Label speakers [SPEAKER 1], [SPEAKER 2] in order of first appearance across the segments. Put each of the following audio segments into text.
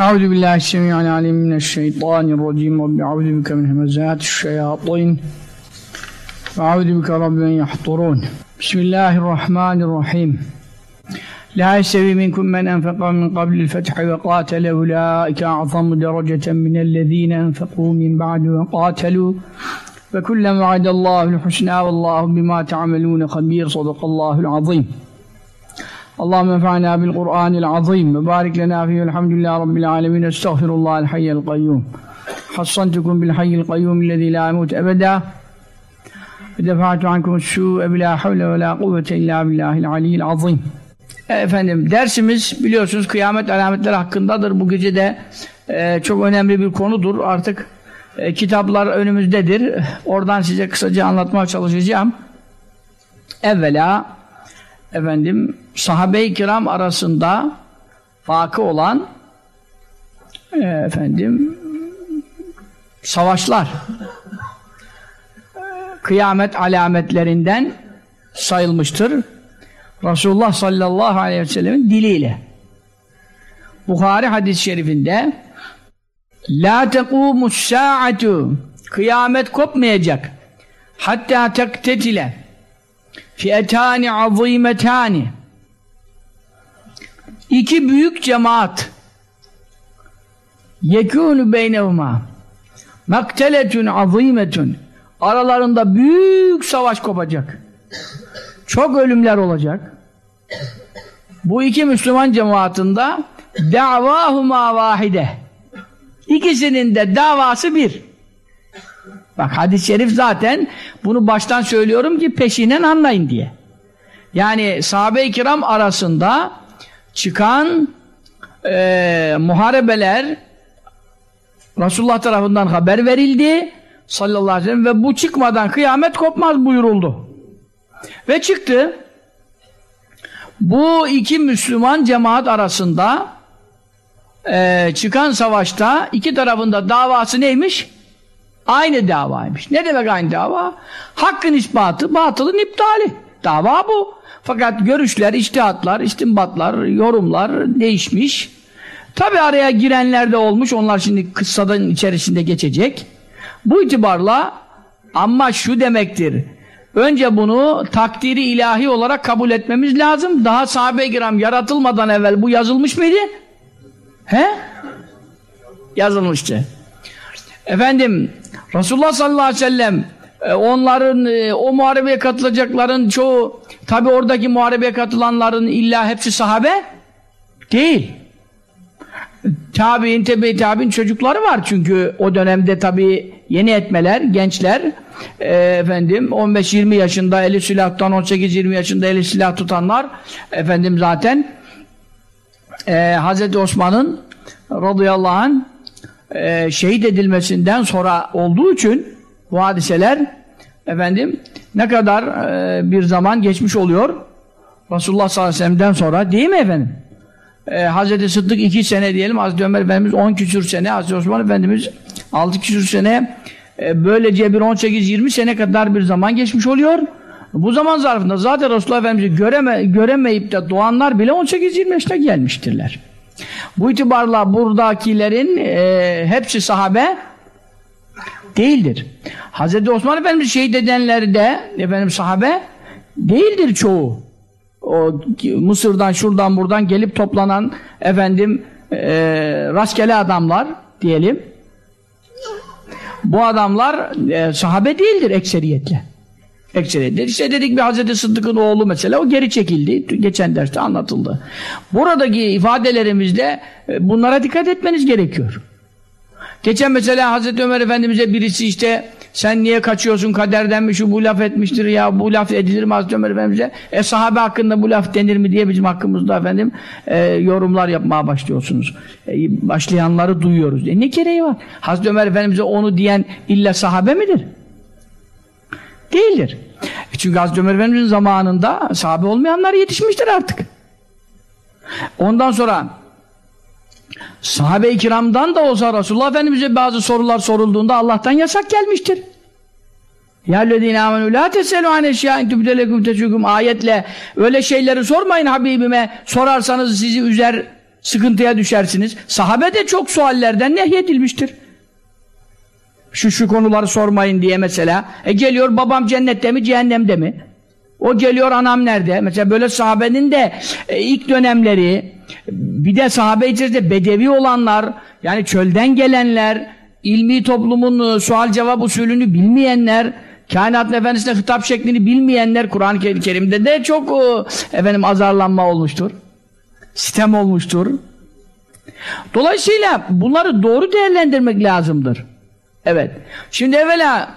[SPEAKER 1] أعوذ بالله السميع العليم من الشيطان الرجيم. رب أعوذ بك من همزات الشياطين وأعوذ بك رب أن يحضرون. بسم الله الرحمن الرحيم. لا يستوي منكم من أنفق من قبل الفتح وقاتل أولئك أعظم درجة من الذين أنفقوا من بعد وقاتلوا. وكلما وعد الله الحسنى والله بما تعملون خبير. صدق الله العظيم. اللهم انفعنا بالقرآن العظيم وبارك لنا فيه الحمد لله رب العالمين استغفر الله الحي القيوم حصنتكم بالحي القيوم الذي لا يموت أبدا ودفعت عنكم السوء بلا حول ولا قوة إلا بالله العلي العظيم Efendim dersimiz biliyorsunuz kıyamet alametleri hakkındadır. Bu gece de e, çok önemli bir konudur. Artık e, kitaplar önümüzdedir. Oradan size kısaca anlatmaya çalışacağım. Evvela efendim sahabe-i kiram arasında vakı olan e, efendim savaşlar kıyamet alametlerinden sayılmıştır. Resulullah sallallahu aleyhi ve sellemin diliyle. Bukhari hadis-i şerifinde La tekumus sa'atu Kıyamet kopmayacak. Hatta tektetile fiyetani azimetani İki büyük cemaat yekûnü beynevma makteletun azimetun aralarında büyük savaş kopacak. Çok ölümler olacak. Bu iki Müslüman cemaatinde davahuma vahide. İkisinin de davası bir. Bak hadis-i şerif zaten bunu baştan söylüyorum ki peşinen anlayın diye. Yani sahabe-i kiram arasında çıkan e, muharebeler Resulullah tarafından haber verildi sallallahu aleyhi ve sellem ve bu çıkmadan kıyamet kopmaz buyuruldu. Ve çıktı. Bu iki Müslüman cemaat arasında e, çıkan savaşta iki tarafında davası neymiş? Aynı davaymış. Ne demek aynı dava? Hakkın ispatı, batılın iptali. Dava bu. Fakat görüşler, içtihatlar, istimbatlar, yorumlar değişmiş. Tabi araya girenler de olmuş. Onlar şimdi kıssadan içerisinde geçecek. Bu itibarla ama şu demektir. Önce bunu takdiri ilahi olarak kabul etmemiz lazım. Daha sahabe-i kiram yaratılmadan evvel bu yazılmış mıydı? He? Yazılmıştı. Efendim Resulullah sallallahu aleyhi ve sellem e, onların e, o muharebeye katılacakların çoğu tabi oradaki muharebeye katılanların illa hepsi sahabe değil. Tabi'in, tebe tabi'in çocukları var çünkü o dönemde tabi yeni etmeler, gençler e, efendim 15-20 yaşında eli silahtan 18-20 yaşında eli silah tutanlar efendim zaten e, Hazreti Osman'ın radıyallahu anh e, şehit edilmesinden sonra olduğu için bu hadiseler efendim ne kadar e, bir zaman geçmiş oluyor Resulullah sallallahu aleyhi ve sellem'den sonra değil mi efendim? E, Hazreti Sıddık iki sene diyelim Hazreti Ömer Efendimiz on küsür sene Hazreti Osman Efendimiz altı küsür sene e, böylece bir 18-20 sene kadar bir zaman geçmiş oluyor. Bu zaman zarfında zaten Resulullah Efendimiz'i göreme, göremeyip de doğanlar bile 18-20 yaşına gelmiştirler. Bu itibarla buradakilerin e, hepsi sahabe değildir. Hz. Osman Efendimiz şehit edenleri de efendim sahabe değildir çoğu. O Mısır'dan şuradan buradan gelip toplanan efendim e, rastgele adamlar diyelim. Bu adamlar e, sahabe değildir ekseriyetle. Ekseriyetle. İşte dedik bir Hazreti Sıddık'ın oğlu mesela o geri çekildi. Geçen derste anlatıldı. Buradaki ifadelerimizde e, bunlara dikkat etmeniz gerekiyor. Geçen mesela Hazreti Ömer Efendimiz'e birisi işte sen niye kaçıyorsun kaderden mi şu bu laf etmiştir ya bu laf edilir mi Hazreti Ömer Efendimiz'e e sahabe hakkında bu laf denir mi diye bizim hakkımızda efendim e, yorumlar yapmaya başlıyorsunuz. E, başlayanları duyuyoruz. E, ne gereği var? Hazreti Ömer Efendimiz'e onu diyen illa sahabe midir? Değildir. E, çünkü Hazreti Ömer Efendimiz'in zamanında sahabe olmayanlar yetişmiştir artık. Ondan sonra sahabe-i kiramdan da olsa Resulullah Efendimiz'e bazı sorular sorulduğunda Allah'tan yasak gelmiştir. Ya lezine amenu la teselu an eşyâin tübdelekum teşukum ayetle öyle şeyleri sormayın Habibime sorarsanız sizi üzer sıkıntıya düşersiniz. Sahabe de çok suallerden nehyedilmiştir. Şu şu konuları sormayın diye mesela. E geliyor babam cennette mi cehennemde mi? O geliyor anam nerede? Mesela böyle sahabenin de e, ilk dönemleri bir de sahabe içerisinde bedevi olanlar yani çölden gelenler ilmi toplumun e, sual cevap usulünü bilmeyenler kainat efendisine hitap şeklini bilmeyenler Kur'an-ı Kerim'de de çok e, efendim azarlanma olmuştur. Sistem olmuştur. Dolayısıyla bunları doğru değerlendirmek lazımdır. Evet. Şimdi evvela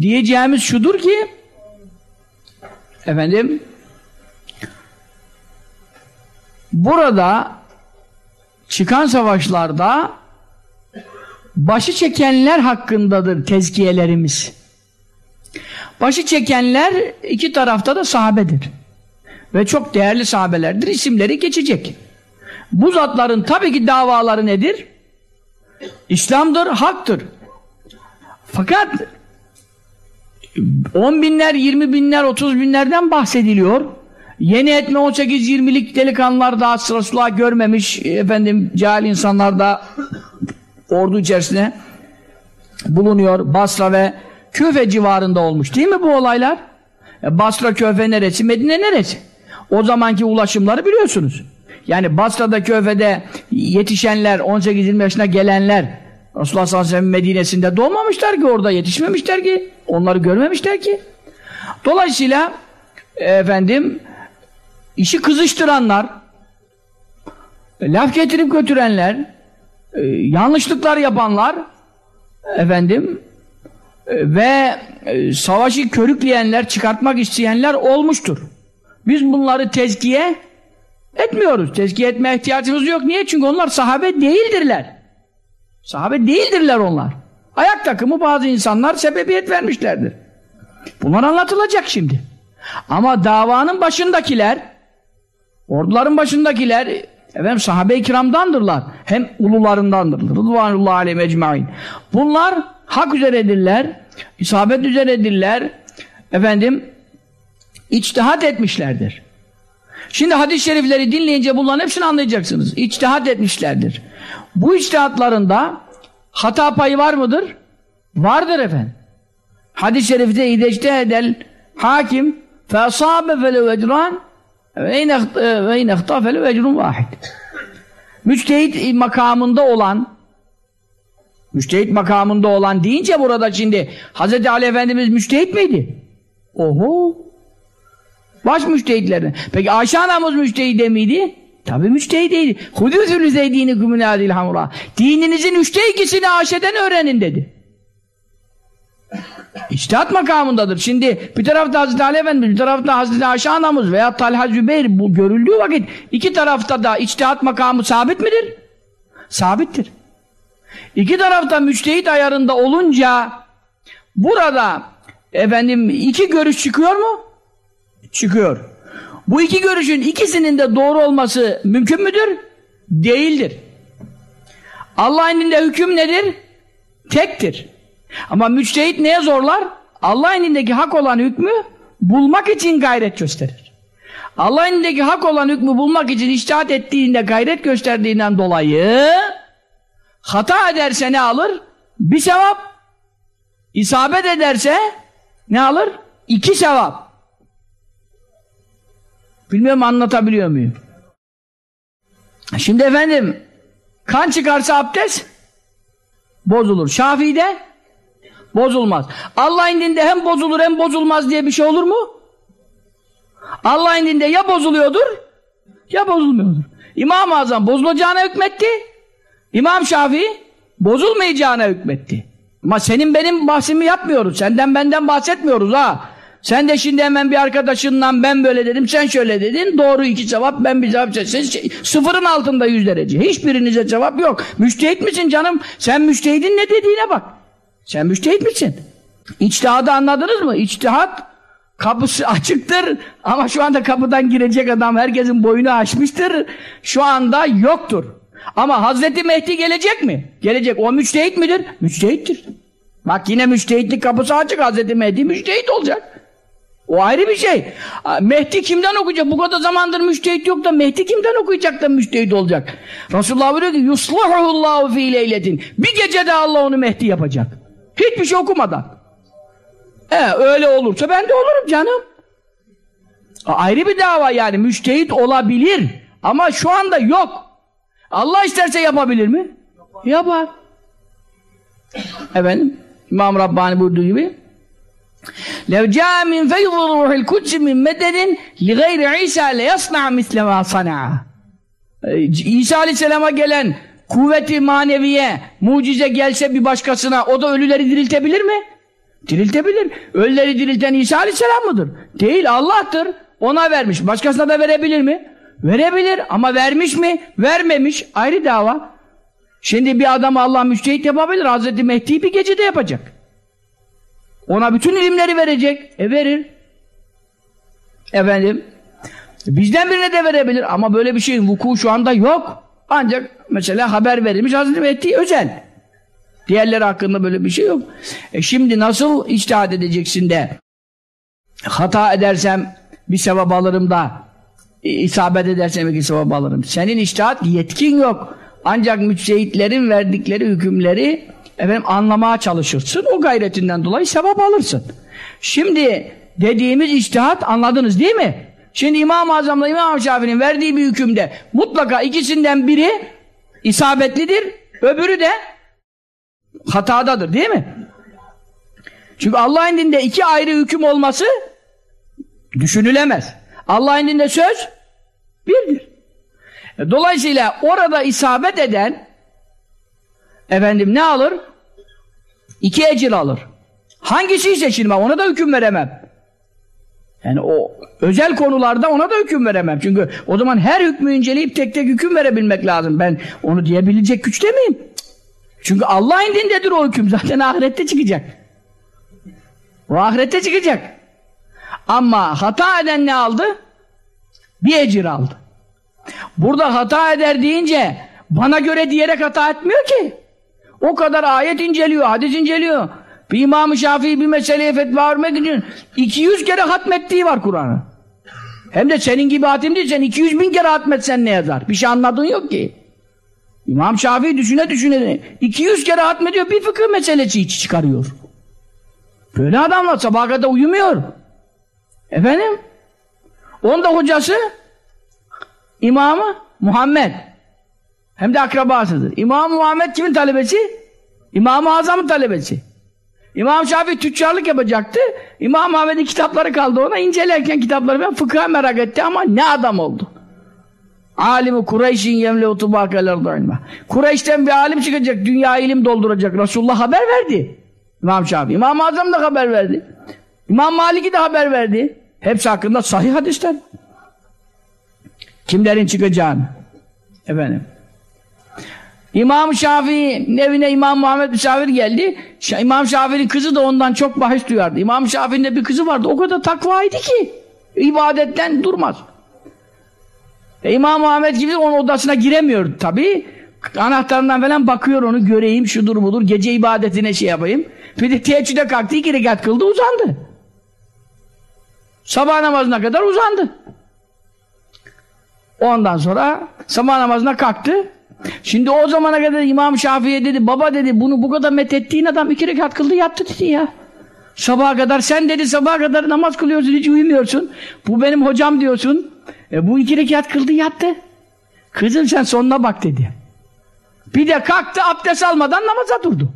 [SPEAKER 1] diyeceğimiz şudur ki efendim burada çıkan savaşlarda başı çekenler hakkındadır tezkiyelerimiz. Başı çekenler iki tarafta da sahabedir. Ve çok değerli sahabelerdir. İsimleri geçecek. Bu zatların tabii ki davaları nedir? İslam'dır, haktır. Fakat on binler, yirmi binler, otuz binlerden bahsediliyor. Yeni etme 18-20'lik delikanlılar daha Resulullah görmemiş efendim cahil insanlar da ordu içerisinde bulunuyor. Basra ve Köfe civarında olmuş değil mi bu olaylar? E Basra, Köfe neresi? Medine neresi? O zamanki ulaşımları biliyorsunuz. Yani Basra'da, Köfe'de yetişenler, 18-20 yaşına gelenler Resulullah sallallahu aleyhi ve sellem Medine'sinde doğmamışlar ki orada yetişmemişler ki. Onları görmemişler ki. Dolayısıyla efendim işi kızıştıranlar laf getirip götürenler e, yanlışlıklar yapanlar efendim e, ve e, savaşı körükleyenler, çıkartmak isteyenler olmuştur. Biz bunları tezkiye etmiyoruz. Tezkiye etmeye ihtiyacımız yok. Niye? Çünkü onlar sahabe değildirler. Sahabe değildirler onlar. Ayak takımı bazı insanlar sebebiyet vermişlerdir. Bunlar anlatılacak şimdi. Ama davanın başındakiler, orduların başındakiler, efendim sahabe-i kiramdandırlar. Hem ulularındandırlar. Rıdvanullah aleyhi ecmain. Bunlar hak üzeredirler, isabet üzeredirler. Efendim, içtihat etmişlerdir. Şimdi hadis-i şerifleri dinleyince bunların hepsini anlayacaksınız. İçtihat etmişlerdir. Bu içtihatlarında hata payı var mıdır? Vardır efendim. Hadis-i şerifte idectehedel hakim feasabe felev ecran ve in ehta felev ecrun vahid. Müçtehit makamında olan müçtehit makamında olan deyince burada şimdi Hz. Ali Efendimiz müçtehit miydi? Oho! Baş müştehitlerden. Peki Ayşe anamız müştehide miydi? Tabi müçtehideydi. Hudûzülü zeydîni kümünâdil hamra. Dininizin üçte ikisini Ayşe'den öğrenin dedi. İçtihat makamındadır. Şimdi bir tarafta Hazreti Ali Efendimiz, bir tarafta Hazreti Ayşe anamız veya Talha Zübeyir bu görüldüğü vakit iki tarafta da içtihat makamı sabit midir? Sabittir. İki tarafta müçtehit ayarında olunca burada efendim iki görüş çıkıyor mu? Çıkıyor. Bu iki görüşün ikisinin de doğru olması mümkün müdür? Değildir. Allah'ın indinde hüküm nedir? Tektir. Ama müçtehit neye zorlar? Allah'ın indindeki hak olan hükmü bulmak için gayret gösterir. Allah'ın indindeki hak olan hükmü bulmak için iştihat ettiğinde gayret gösterdiğinden dolayı hata ederse ne alır? Bir sevap. İsabet ederse ne alır? İki sevap. Bilmiyorum anlatabiliyor muyum? Şimdi efendim kan çıkarsa abdest bozulur. Şafii'de bozulmaz. Allah indinde hem bozulur hem bozulmaz diye bir şey olur mu? Allah indinde ya bozuluyordur ya bozulmuyordur. İmam-ı Azam bozulacağına hükmetti. İmam Şafii bozulmayacağına hükmetti. Ama senin benim bahsimi yapmıyoruz. Senden benden bahsetmiyoruz ha. Sen de şimdi hemen bir arkadaşından ben böyle dedim, sen şöyle dedin. Doğru iki cevap, ben bir cevap. Sen, sıfırın altında yüz derece. Hiçbirinize cevap yok. Müştehit misin canım? Sen müştehidin ne dediğine bak. Sen müştehit misin? İçtihadı anladınız mı? İçtihat kapısı açıktır ama şu anda kapıdan girecek adam herkesin boyunu aşmıştır. Şu anda yoktur. Ama Hazreti Mehdi gelecek mi? Gelecek. O müçtehit midir? Müçtehittir. Bak yine müçtehitlik kapısı açık. Hazreti Mehdi müçtehit olacak. O ayrı bir şey. Mehdi kimden okuyacak? Bu kadar zamandır müştehit yok da Mehdi kimden okuyacak da müştehit olacak? Resulullah buyuruyor ki yuslahullahu fi leyletin. Bir gecede Allah onu Mehdi yapacak. Hiçbir şey okumadan. E, öyle olursa ben de olurum canım. Ayrı bir dava yani. Müştehit olabilir. Ama şu anda yok. Allah isterse yapabilir mi? Yapar. Efendim İmam Rabbani buyurduğu gibi لَوْ جَاءَ مِنْ فَيْضُ رُوحِ الْكُدْسِ مِنْ مَدَدٍ لِغَيْرِ عِيسَى لَيَصْنَعَ مِثْلَ مَا صَنَعَ İsa Aleyhisselam'a gelen kuvveti maneviye, mucize gelse bir başkasına o da ölüleri diriltebilir mi? Diriltebilir. Ölüleri dirilten İsa Aleyhisselam mıdır? Değil Allah'tır. Ona vermiş. Başkasına da verebilir mi? Verebilir ama vermiş mi? Vermemiş. Ayrı dava. Şimdi bir adam Allah müştehit yapabilir. Hazreti Mehdi bir gecede yapacak. Ona bütün ilimleri verecek. E verir. Efendim. Bizden birine de verebilir ama böyle bir şeyin vuku şu anda yok. Ancak mesela haber verilmiş Hazreti Mehdi özel. Diğerleri hakkında böyle bir şey yok. E şimdi nasıl içtihat edeceksin de hata edersem bir sevap alırım da isabet edersem iki sevap alırım. Senin içtihat yetkin yok. Ancak müçtehitlerin verdikleri hükümleri efendim anlamaya çalışırsın. O gayretinden dolayı sevap alırsın. Şimdi dediğimiz içtihat anladınız değil mi? Şimdi İmam-ı Azam'la İmam Şafii'nin verdiği bir hükümde mutlaka ikisinden biri isabetlidir, öbürü de hatadadır değil mi? Çünkü Allah'ın dinde iki ayrı hüküm olması düşünülemez. Allah'ın dinde söz birdir. Dolayısıyla orada isabet eden efendim ne alır? İki ecir alır. Hangisi şimdi ona da hüküm veremem. Yani o özel konularda ona da hüküm veremem. Çünkü o zaman her hükmü inceleyip tek tek hüküm verebilmek lazım. Ben onu diyebilecek güçte miyim? Çünkü Allah indindedir o hüküm. Zaten ahirette çıkacak. O ahirette çıkacak. Ama hata eden ne aldı? Bir ecir aldı. Burada hata eder deyince bana göre diyerek hata etmiyor ki. O kadar ayet inceliyor, hadis inceliyor. Bir İmam-ı Şafii bir meseleye fetva vermek için 200 kere hatmettiği var Kur'an'ı. Hem de senin gibi hatim değil, sen 200 bin kere hatmetsen ne yazar? Bir şey anladığın yok ki. İmam Şafii düşüne düşüne 200 kere hatmediyor, bir fıkıh meselesi içi çıkarıyor. Böyle adamlar sabaha kadar uyumuyor. Efendim? Onda hocası İmamı Muhammed. Hem de akrabasıdır. İmam Muhammed kimin talebesi? İmam-ı Azam'ın talebesi. İmam Şafii tüccarlık yapacaktı. İmam Muhammed'in kitapları kaldı ona. incelerken kitapları ben fıkıha merak etti ama ne adam oldu. Alimi Kureyş'in yemle utubâkelerdu ilme. Kureyş'ten bir alim çıkacak, dünya ilim dolduracak. Resulullah haber verdi. İmam Şafii. İmam Azam da haber verdi. İmam Malik'i de haber verdi. Hepsi hakkında sahih hadisler. Kimlerin çıkacağını. Efendim. İmam Şafii evine İmam Muhammed Misafir geldi. İmam Şafii'nin kızı da ondan çok bahis duyardı. İmam Şafii'nin de bir kızı vardı. O kadar takvaydı ki ibadetten durmaz. E, İmam Muhammed gibi onun odasına giremiyor tabi. Anahtarından falan bakıyor onu göreyim şudur budur gece ibadetine şey yapayım. Bir de teheccüde kalktı iki rekat kıldı uzandı. Sabah namazına kadar uzandı. Ondan sonra sabah namazına kalktı. Şimdi o zamana kadar İmam Şafii'ye dedi, baba dedi bunu bu kadar methettiğin adam iki rekat kıldı yattı dedi ya. Sabaha kadar sen dedi sabaha kadar namaz kılıyorsun hiç uyumuyorsun. Bu benim hocam diyorsun. E, bu iki rekat kıldı yattı. Kızım sen sonuna bak dedi. Bir de kalktı abdest almadan namaza durdu.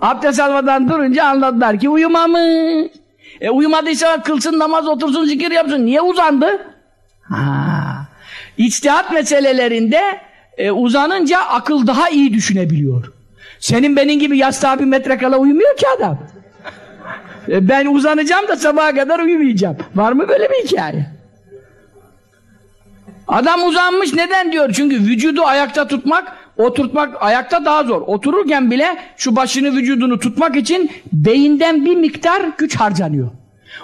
[SPEAKER 1] Abdest almadan durunca anladılar ki uyumamış. E uyumadıysa kılsın namaz otursun zikir yapsın. Niye uzandı? Ha. İçtihat meselelerinde e, uzanınca akıl daha iyi düşünebiliyor. Senin benim gibi yastığa bir metre kala uyumuyor ki adam. E, ben uzanacağım da sabaha kadar uyumayacağım. Var mı böyle bir hikaye? Adam uzanmış neden diyor? Çünkü vücudu ayakta tutmak, oturtmak ayakta daha zor. Otururken bile şu başını vücudunu tutmak için beyinden bir miktar güç harcanıyor.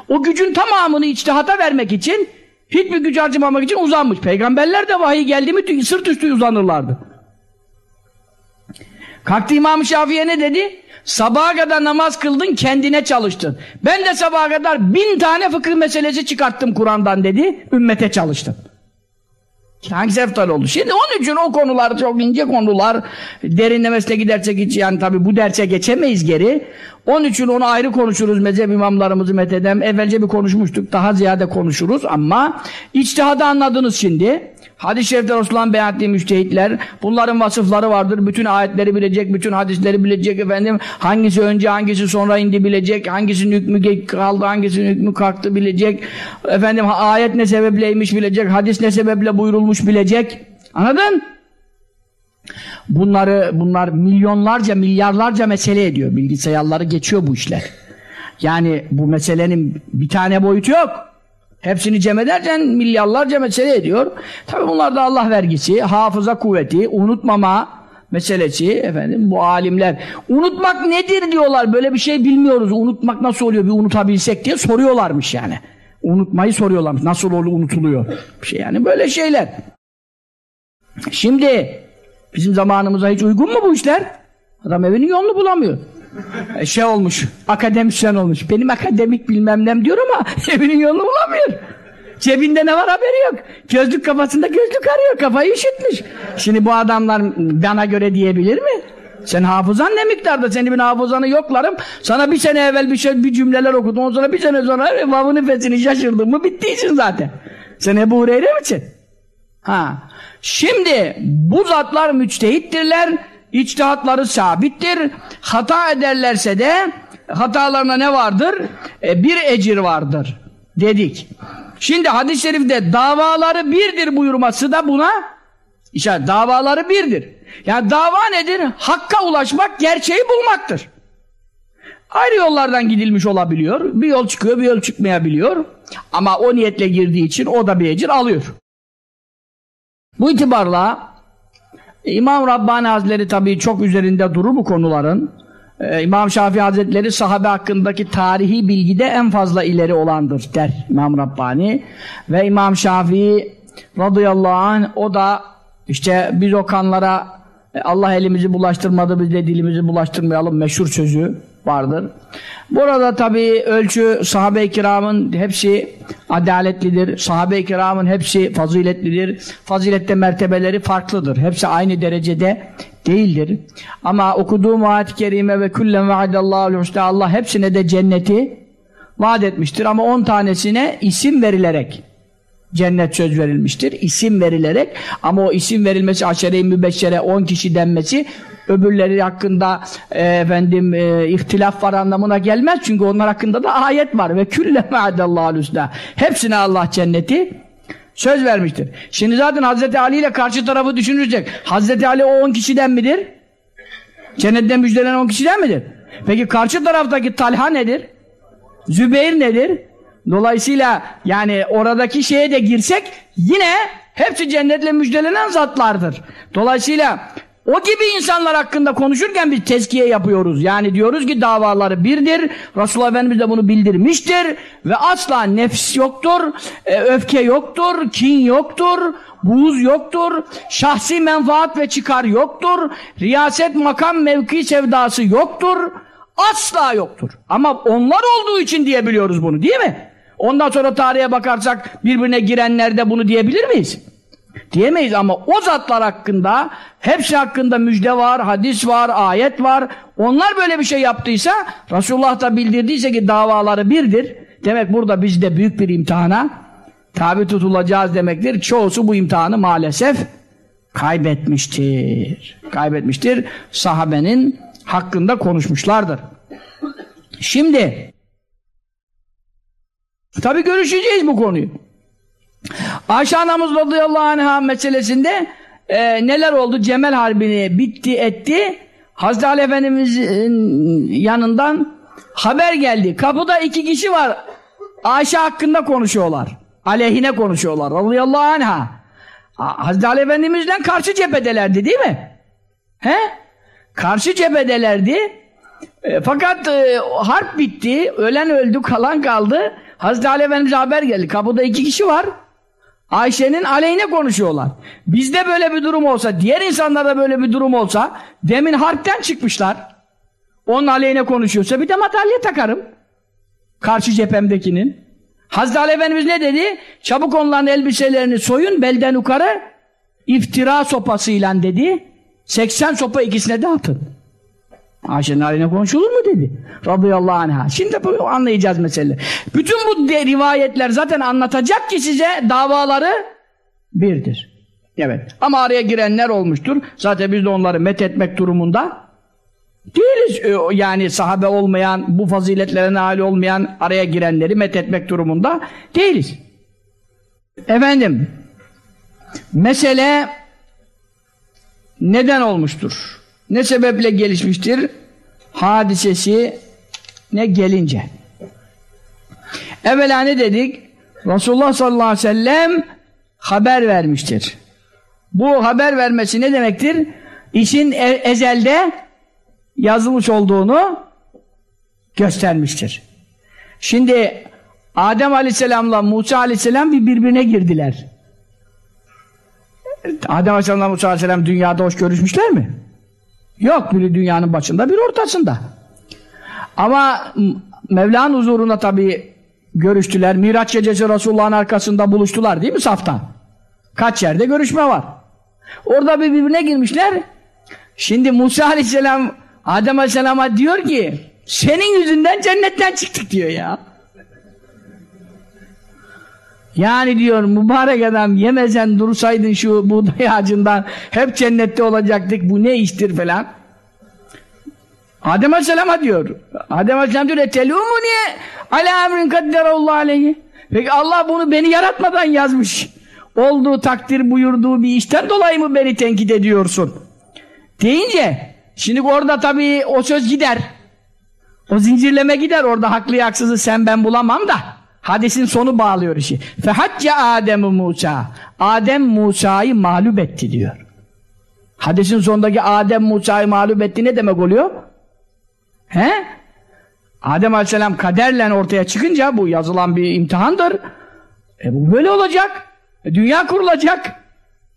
[SPEAKER 1] O gücün tamamını içtihata vermek için Hiçbir güç harcamamak için uzanmış. Peygamberler de vahiy geldi mi sırt üstü uzanırlardı. Kalktı İmam Şafii'ye ne dedi? Sabaha kadar namaz kıldın kendine çalıştın. Ben de sabaha kadar bin tane fıkıh meselesi çıkarttım Kur'an'dan dedi. Ümmete çalıştım. Hangisi eftal oldu? Şimdi onun için o konular çok ince konular. Derinlemesine gidersek hiç yani tabi bu derse geçemeyiz geri. Onun için onu ayrı konuşuruz mezhep imamlarımızı metheden. Evvelce bir konuşmuştuk. Daha ziyade konuşuruz ama içtihadı anladınız şimdi. Hadis-i şerifte Resulullah'ın beyan ettiği müştehitler, bunların vasıfları vardır. Bütün ayetleri bilecek, bütün hadisleri bilecek efendim. Hangisi önce, hangisi sonra indi bilecek, hangisinin hükmü kaldı, hangisinin hükmü kalktı bilecek. Efendim ayet ne sebepleymiş bilecek, hadis ne sebeple buyurulmuş bilecek. Anladın? Bunları, bunlar milyonlarca, milyarlarca mesele ediyor. Bilgisayarları geçiyor bu işler. Yani bu meselenin bir tane boyutu yok. Hepsini cem ederken milyarlarca mesele ediyor. Tabi bunlar da Allah vergisi, hafıza kuvveti, unutmama meselesi efendim bu alimler. Unutmak nedir diyorlar. Böyle bir şey bilmiyoruz. Unutmak nasıl oluyor bir unutabilsek diye soruyorlarmış yani. Unutmayı soruyorlarmış. Nasıl oluyor unutuluyor. Bir şey yani böyle şeyler. Şimdi bizim zamanımıza hiç uygun mu bu işler? Adam evinin yolunu bulamıyor. E, şey olmuş, akademisyen olmuş. Benim akademik bilmem nem diyor ama evinin yolunu bulamıyor. Cebinde ne var haberi yok. Gözlük kafasında gözlük arıyor. Kafayı üşütmüş. Şimdi bu adamlar bana göre diyebilir mi? Sen hafızan ne miktarda? Senin bir hafızanı yoklarım. Sana bir sene evvel bir şey bir cümleler okudum. Ondan sonra bir sene sonra vavını fesini şaşırdın mı bittiysin zaten. Sen Ebu Hureyre misin? Ha. Şimdi bu zatlar müçtehittirler. İçtihatları sabittir. Hata ederlerse de hatalarına ne vardır? E, bir ecir vardır dedik. Şimdi hadis-i şerifte davaları birdir buyurması da buna işte davaları birdir. Yani dava nedir? Hakka ulaşmak, gerçeği bulmaktır. Ayrı yollardan gidilmiş olabiliyor. Bir yol çıkıyor, bir yol çıkmayabiliyor. Ama o niyetle girdiği için o da bir ecir alıyor. Bu itibarla İmam Rabbani Hazretleri tabii çok üzerinde durur bu konuların. Ee, İmam Şafii Hazretleri sahabe hakkındaki tarihi bilgide en fazla ileri olandır der İmam Rabbani. Ve İmam Şafii radıyallahu anh o da işte biz o kanlara e, Allah elimizi bulaştırmadı biz de dilimizi bulaştırmayalım meşhur sözü vardır. Burada tabi ölçü sahabe-i kiramın hepsi adaletlidir. Sahabe-i kiramın hepsi faziletlidir. Fazilette mertebeleri farklıdır. Hepsi aynı derecede değildir. Ama okuduğum ayet-i kerime ve küllen vaadallahu husna Allah hepsine de cenneti vaat etmiştir. Ama on tanesine isim verilerek cennet söz verilmiştir. İsim verilerek ama o isim verilmesi aşere-i mübeşşere 10 kişi denmesi öbürleri hakkında e, efendim e, ihtilaf var anlamına gelmez. Çünkü onlar hakkında da ayet var. Ve külle me'adallahu husna. Hepsine Allah cenneti söz vermiştir. Şimdi zaten Hazreti Ali ile karşı tarafı düşünülecek. Hazreti Ali o 10 kişiden midir? Cennetten müjdelen 10 kişiden midir? Peki karşı taraftaki Talha nedir? Zübeyir nedir? Dolayısıyla yani oradaki şeye de girsek yine hepsi cennetle müjdelenen zatlardır. Dolayısıyla o gibi insanlar hakkında konuşurken biz tezkiye yapıyoruz. Yani diyoruz ki davaları birdir. Resulullah Efendimiz de bunu bildirmiştir. Ve asla nefs yoktur, e, öfke yoktur, kin yoktur, buğuz yoktur, şahsi menfaat ve çıkar yoktur, riyaset, makam, mevki sevdası yoktur, asla yoktur. Ama onlar olduğu için diyebiliyoruz bunu değil mi? Ondan sonra tarihe bakarsak birbirine girenlerde bunu diyebilir miyiz? Diyemeyiz ama o zatlar hakkında hepsi hakkında müjde var, hadis var, ayet var. Onlar böyle bir şey yaptıysa Resulullah da bildirdiyse ki davaları birdir. Demek burada biz de büyük bir imtihana tabi tutulacağız demektir. Çoğusu bu imtihanı maalesef kaybetmiştir. Kaybetmiştir. Sahabenin hakkında konuşmuşlardır. Şimdi tabi görüşeceğiz bu konuyu. Ayşe anamız radıyallahu anh'a meselesinde e, neler oldu? Cemel Harbi'ni bitti etti. Hazreti Ali Efendimiz'in yanından haber geldi. Kapıda iki kişi var. Ayşe hakkında konuşuyorlar. Aleyhine konuşuyorlar. Radıyallahu anh'a. Hazreti Ali Efendimiz'le karşı cephedelerdi değil mi? He? Karşı cephedelerdi. E, fakat e, harp bitti. Ölen öldü, kalan kaldı. Hazreti Ali Efendimiz'e haber geldi. Kapıda iki kişi var. Ayşe'nin aleyhine konuşuyorlar. Bizde böyle bir durum olsa, diğer insanlarda böyle bir durum olsa, demin harpten çıkmışlar. Onun aleyhine konuşuyorsa bir de madalya takarım. Karşı cephemdekinin. Hazreti Ali Efendimiz ne dedi? Çabuk onların elbiselerini soyun, belden yukarı iftira sopasıyla dedi. 80 sopa ikisine de atın. Ayşe'nin haline konuşulur mu dedi. Radıyallahu anh'a. Şimdi bu anlayacağız mesele. Bütün bu rivayetler zaten anlatacak ki size davaları birdir. Evet. Ama araya girenler olmuştur. Zaten biz de onları met etmek durumunda değiliz. Ee, yani sahabe olmayan, bu faziletlere nail olmayan araya girenleri met etmek durumunda değiliz. Efendim, mesele neden olmuştur? Ne sebeple gelişmiştir? Hadisesi ne gelince. Evvela ne dedik? Resulullah sallallahu aleyhi ve sellem haber vermiştir. Bu haber vermesi ne demektir? İşin e ezelde yazılmış olduğunu göstermiştir. Şimdi Adem aleyhisselamla Musa aleyhisselam bir birbirine girdiler. Adem aleyhisselamla Musa aleyhisselam dünyada hoş görüşmüşler mi? Yok biri dünyanın başında bir ortasında. Ama Mevla'nın huzurunda tabi görüştüler. Miraç gecesi Resulullah'ın arkasında buluştular değil mi safta? Kaç yerde görüşme var. Orada bir birbirine girmişler. Şimdi Musa aleyhisselam Adem aleyhisselama diyor ki senin yüzünden cennetten çıktık diyor ya. Yani diyor mübarek adam yemesen dursaydın şu buğday ağacından hep cennette olacaktık bu ne iştir falan. Adem Aleyhisselam'a diyor. Adem Aleyhisselam diyor etelûmuni alâ emrin kadderallahu aleyhi. Peki Allah bunu beni yaratmadan yazmış. Olduğu takdir buyurduğu bir işten dolayı mı beni tenkit ediyorsun? Deyince şimdi orada tabii o söz gider. O zincirleme gider. Orada haklı haksızı sen ben bulamam da. Hadisin sonu bağlıyor işi. Fehacca Adem Musa. Adem Musa'yı mağlup etti diyor. Hadisin sonundaki Adem Musa'yı mağlup etti ne demek oluyor? He? Adem Aleyhisselam kaderle ortaya çıkınca bu yazılan bir imtihandır. E bu böyle olacak. E dünya kurulacak.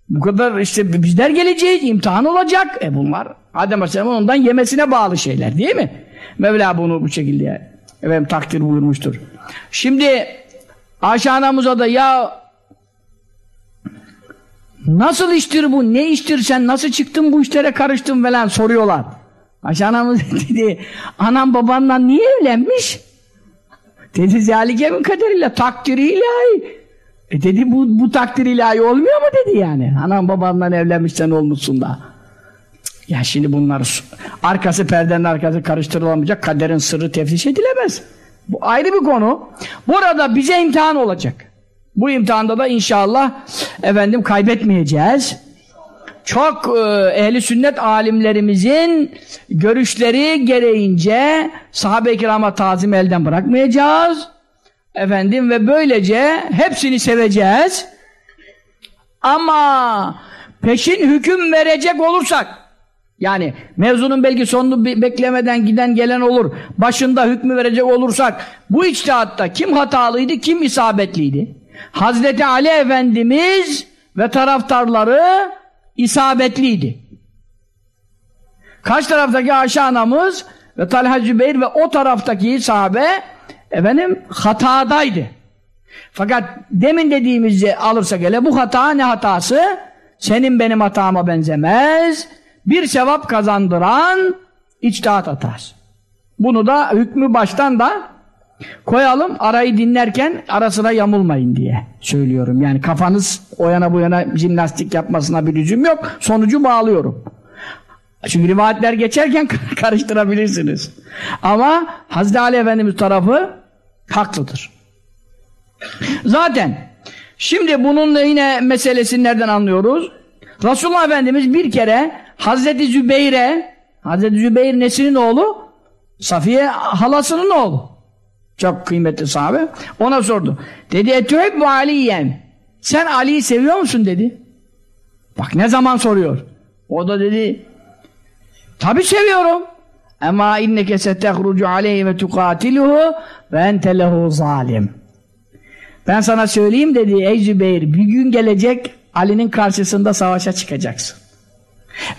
[SPEAKER 1] Bu kadar işte bizler geleceğiz, imtihan olacak. E bunlar Adem Aleyhisselam'ın ondan yemesine bağlı şeyler değil mi? Mevla bunu bu şekilde efendim takdir buyurmuştur. Şimdi Ayşe anamıza da ya nasıl iştir bu, ne iştir sen, nasıl çıktın bu işlere karıştın falan soruyorlar. Ayşe anamız dedi, anam babanla niye evlenmiş? Dedi zalike min kaderiyle, takdiri ilahi. E dedi bu, bu takdir ilahi olmuyor mu dedi yani. Anam babanla evlenmişsen olmuşsun da. Ya şimdi bunlar arkası perdenin arkası karıştırılamayacak kaderin sırrı teftiş edilemez. Bu ayrı bir konu. Burada bize imtihan olacak. Bu imtihanda da inşallah efendim kaybetmeyeceğiz. Çok e, ehli sünnet alimlerimizin görüşleri gereğince sahabe-i kirama tazim elden bırakmayacağız. Efendim ve böylece hepsini seveceğiz. Ama peşin hüküm verecek olursak yani mevzunun belki sonunu beklemeden giden gelen olur. Başında hükmü verecek olursak bu içtihatta kim hatalıydı, kim isabetliydi? Hazreti Ali Efendimiz ve taraftarları isabetliydi. Kaç taraftaki Ayşe anamız ve Talha Zübeyir ve o taraftaki sahabe efendim hatadaydı. Fakat demin dediğimizi alırsak hele bu hata ne hatası? Senin benim hatama benzemez bir sevap kazandıran içtihat hatası. Bunu da hükmü baştan da koyalım arayı dinlerken arasına yamulmayın diye söylüyorum. Yani kafanız o yana bu yana jimnastik yapmasına bir lüzum yok. Sonucu bağlıyorum. Çünkü rivayetler geçerken karıştırabilirsiniz. Ama Hazreti Ali Efendimiz tarafı haklıdır. Zaten şimdi bunun yine meselesini nereden anlıyoruz? Resulullah Efendimiz bir kere Hazreti Zübeyre Hazreti Zübeyir nesinin oğlu? Safiye halasının oğlu. Çok kıymetli sahabe. Ona sordu. Dedi etühebbu aliyen. Sen Ali'yi seviyor musun dedi. Bak ne zaman soruyor. O da dedi tabi seviyorum. Ama inneke setehrucu aleyhi ve tukatiluhu ve ente lehu zalim. Ben sana söyleyeyim dedi ey Zübeyir bir gün gelecek Ali'nin karşısında savaşa çıkacaksın.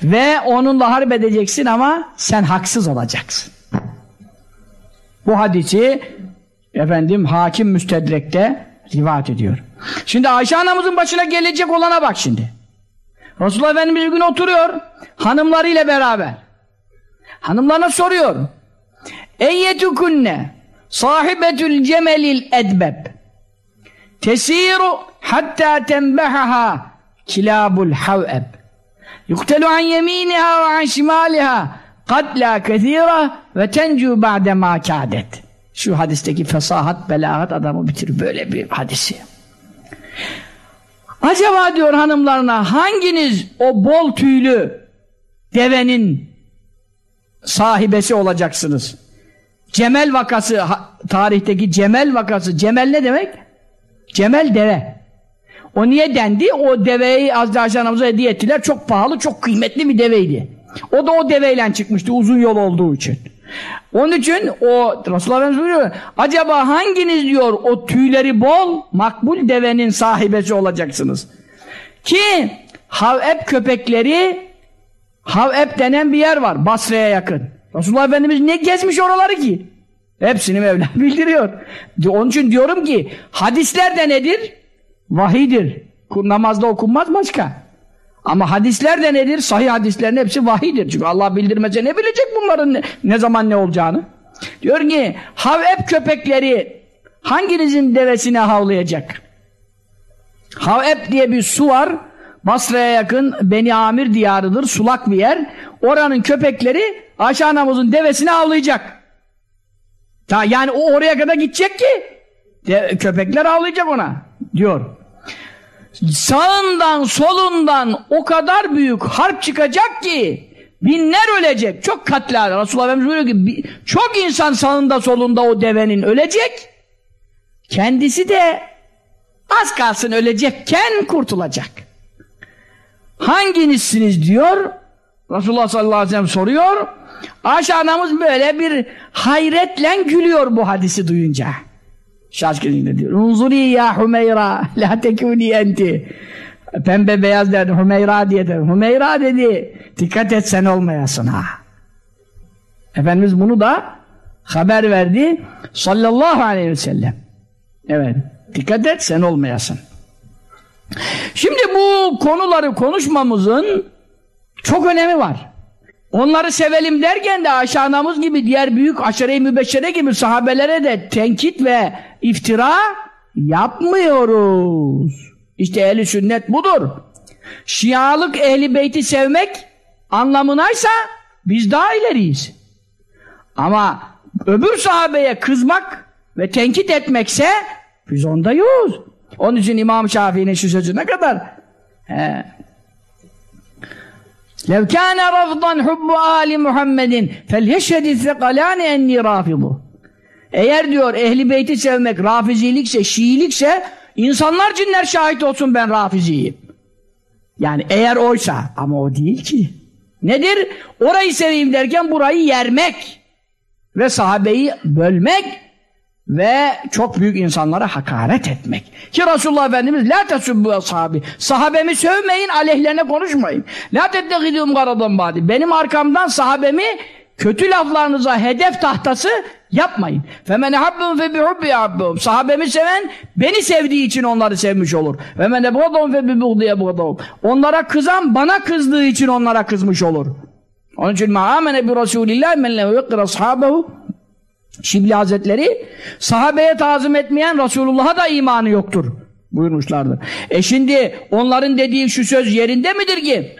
[SPEAKER 1] Ve onunla harp edeceksin ama sen haksız olacaksın. Bu hadisi efendim hakim müstedrekte rivayet ediyor. Şimdi Ayşe anamızın başına gelecek olana bak şimdi. Resulullah Efendimiz bir gün oturuyor hanımlarıyla beraber. Hanımlarına soruyor. Eyyetukunne sahibetül cemelil edbeb tesiru hatta tenbehaha kilabul haveb yuktelu an yeminiha ve an şimaliha katla kethira ve tencu ba'de ma kâdet şu hadisteki fesahat, belagat adamı bitir böyle bir hadisi. Acaba diyor hanımlarına hanginiz o bol tüylü devenin sahibesi olacaksınız? Cemel vakası, tarihteki Cemel vakası, Cemel ne demek? Cemel deve. O niye dendi? O deveyi Hazreti anamıza hediye ettiler. Çok pahalı, çok kıymetli bir deveydi. O da o deveyle çıkmıştı uzun yol olduğu için. Onun için o Resulullah Efendimiz buyuruyor, acaba hanginiz diyor o tüyleri bol makbul devenin sahibesi olacaksınız? Ki Haveb köpekleri Haveb denen bir yer var Basra'ya yakın. Resulullah Efendimiz ne gezmiş oraları ki? Hepsini Mevla bildiriyor. Onun için diyorum ki hadisler de nedir? Vahidir. Namazda okunmaz başka. Ama hadisler de nedir? Sahih hadislerin hepsi vahidir. Çünkü Allah bildirmese ne bilecek bunların ne, ne zaman ne olacağını? Diyor ki havep köpekleri hanginizin devesine havlayacak? Havep diye bir su var. Basra'ya yakın Beni Amir diyarıdır. Sulak bir yer. Oranın köpekleri Ayşe anamızın devesine avlayacak. Ta, yani o oraya kadar gidecek ki de, köpekler avlayacak ona diyor sağından solundan o kadar büyük harp çıkacak ki binler ölecek. Çok katliam. Resulullah Efendimiz buyuruyor ki çok insan sağında solunda o devenin ölecek. Kendisi de az kalsın ölecekken kurtulacak. Hanginizsiniz diyor. Resulullah sallallahu aleyhi ve sellem soruyor. Ayşe anamız böyle bir hayretle gülüyor bu hadisi duyunca. Şaşkınlıkla diyor. Unzuri ya Hümeyra la tekuni enti. Pembe beyaz derdi Hümeyra diye der. Hümeyra dedi. Dikkat et sen olmayasın ha. Efendimiz bunu da haber verdi. Sallallahu aleyhi ve sellem. Evet. Dikkat et sen olmayasın. Şimdi bu konuları konuşmamızın çok önemi var. Onları sevelim derken de Ayşe gibi diğer büyük aşere-i mübeşşere gibi sahabelere de tenkit ve iftira yapmıyoruz. İşte ehli sünnet budur. Şialık ehli beyti sevmek anlamınaysa biz daha ileriyiz. Ama öbür sahabeye kızmak ve tenkit etmekse biz ondayız. Onun için İmam Şafii'nin şu sözü ne kadar he, لَوْ كَانَ رَفْضًا حُبُّ آلِ مُحَمَّدٍ فَلْيَشْهَدِ الثَّقَلَانِ اَنِّي رَافِضُ eğer diyor ehli beyti sevmek rafizilikse, şiilikse insanlar cinler şahit olsun ben rafiziyim. Yani eğer oysa ama o değil ki. Nedir? Orayı seveyim derken burayı yermek ve sahabeyi bölmek ve çok büyük insanlara hakaret etmek. Ki Resulullah Efendimiz la tesubbu sahabi. Sahabemi sövmeyin, aleyhlerine konuşmayın. La tettehidum garadan badi. Benim arkamdan sahabemi kötü laflarınıza hedef tahtası yapmayın. Habbum fe bihubbi habbum. Sahabemi seven beni sevdiği için onları sevmiş olur. Ebgadum fe bibughdiye bgadum. Onlara kızan bana kızdığı için onlara kızmış olur. Onun için amene bi Resulillah men lehu yekir ashabehu Şibli Hazretleri sahabeye tazım etmeyen Resulullah'a da imanı yoktur buyurmuşlardır. E şimdi onların dediği şu söz yerinde midir ki?